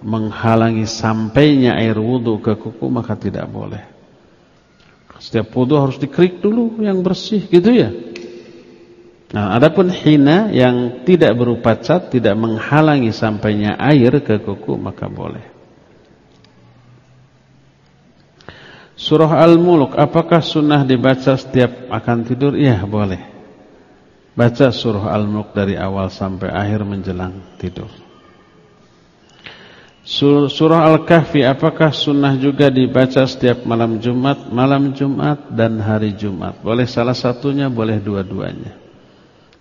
menghalangi sampainya air wudhu ke kuku maka tidak boleh. Setiap wudhu harus dikerik dulu yang bersih gitu ya. Nah, adapun hina yang tidak berupa cat, tidak menghalangi sampainya air ke kuku maka boleh. Surah Al-Mulk apakah sunnah dibaca setiap akan tidur? Iya, boleh. Baca surah Al-Mulk dari awal sampai akhir menjelang tidur. Surah Al-Kahfi apakah sunnah juga dibaca setiap malam Jumat, malam Jumat dan hari Jumat? Boleh salah satunya, boleh dua-duanya.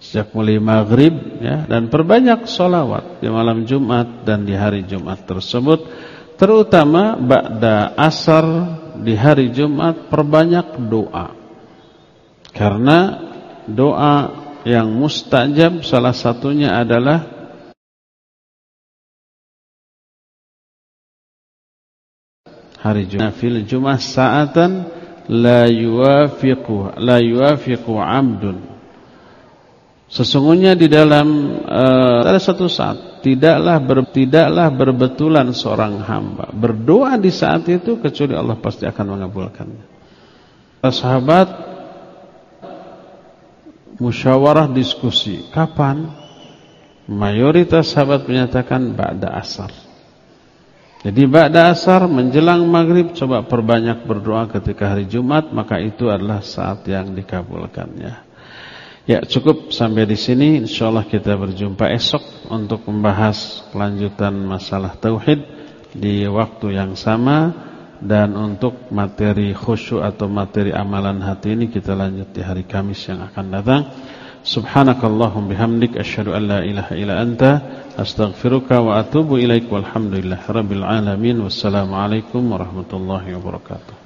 sejak mulai maghrib ya dan perbanyak solawat di malam Jumat dan di hari Jumat tersebut terutama ba'da asar di hari Jumat perbanyak doa. Karena doa yang mustajab salah satunya adalah hari Jumat. Fil Jumat saatan la yuwafiqu la yuwafiqu 'abdun. Sesungguhnya di dalam uh, ada satu saat tidaklah ber, tidaklah berbetulan seorang hamba berdoa di saat itu kecuali Allah pasti akan mengabulkannya. Sahabat musyawarah diskusi kapan? Mayoritas sahabat menyatakan ba'da asar. Jadi ba'da asar menjelang maghrib coba perbanyak berdoa ketika hari Jumat maka itu adalah saat yang dikabulkannya. Ya cukup sampai di sini. Insyaallah kita berjumpa esok untuk membahas kelanjutan masalah tauhid di waktu yang sama. Dan untuk materi khusyuk atau materi amalan hati ini kita lanjut di hari Kamis yang akan datang. Subhanakallahum bihamdik. Asyhadu an la ilaha illa anta. Astaghfiruka wa atubu ilaik. Walhamdulillah rabbil alamin. Wassalamu alaikum warahmatullahi wabarakatuh.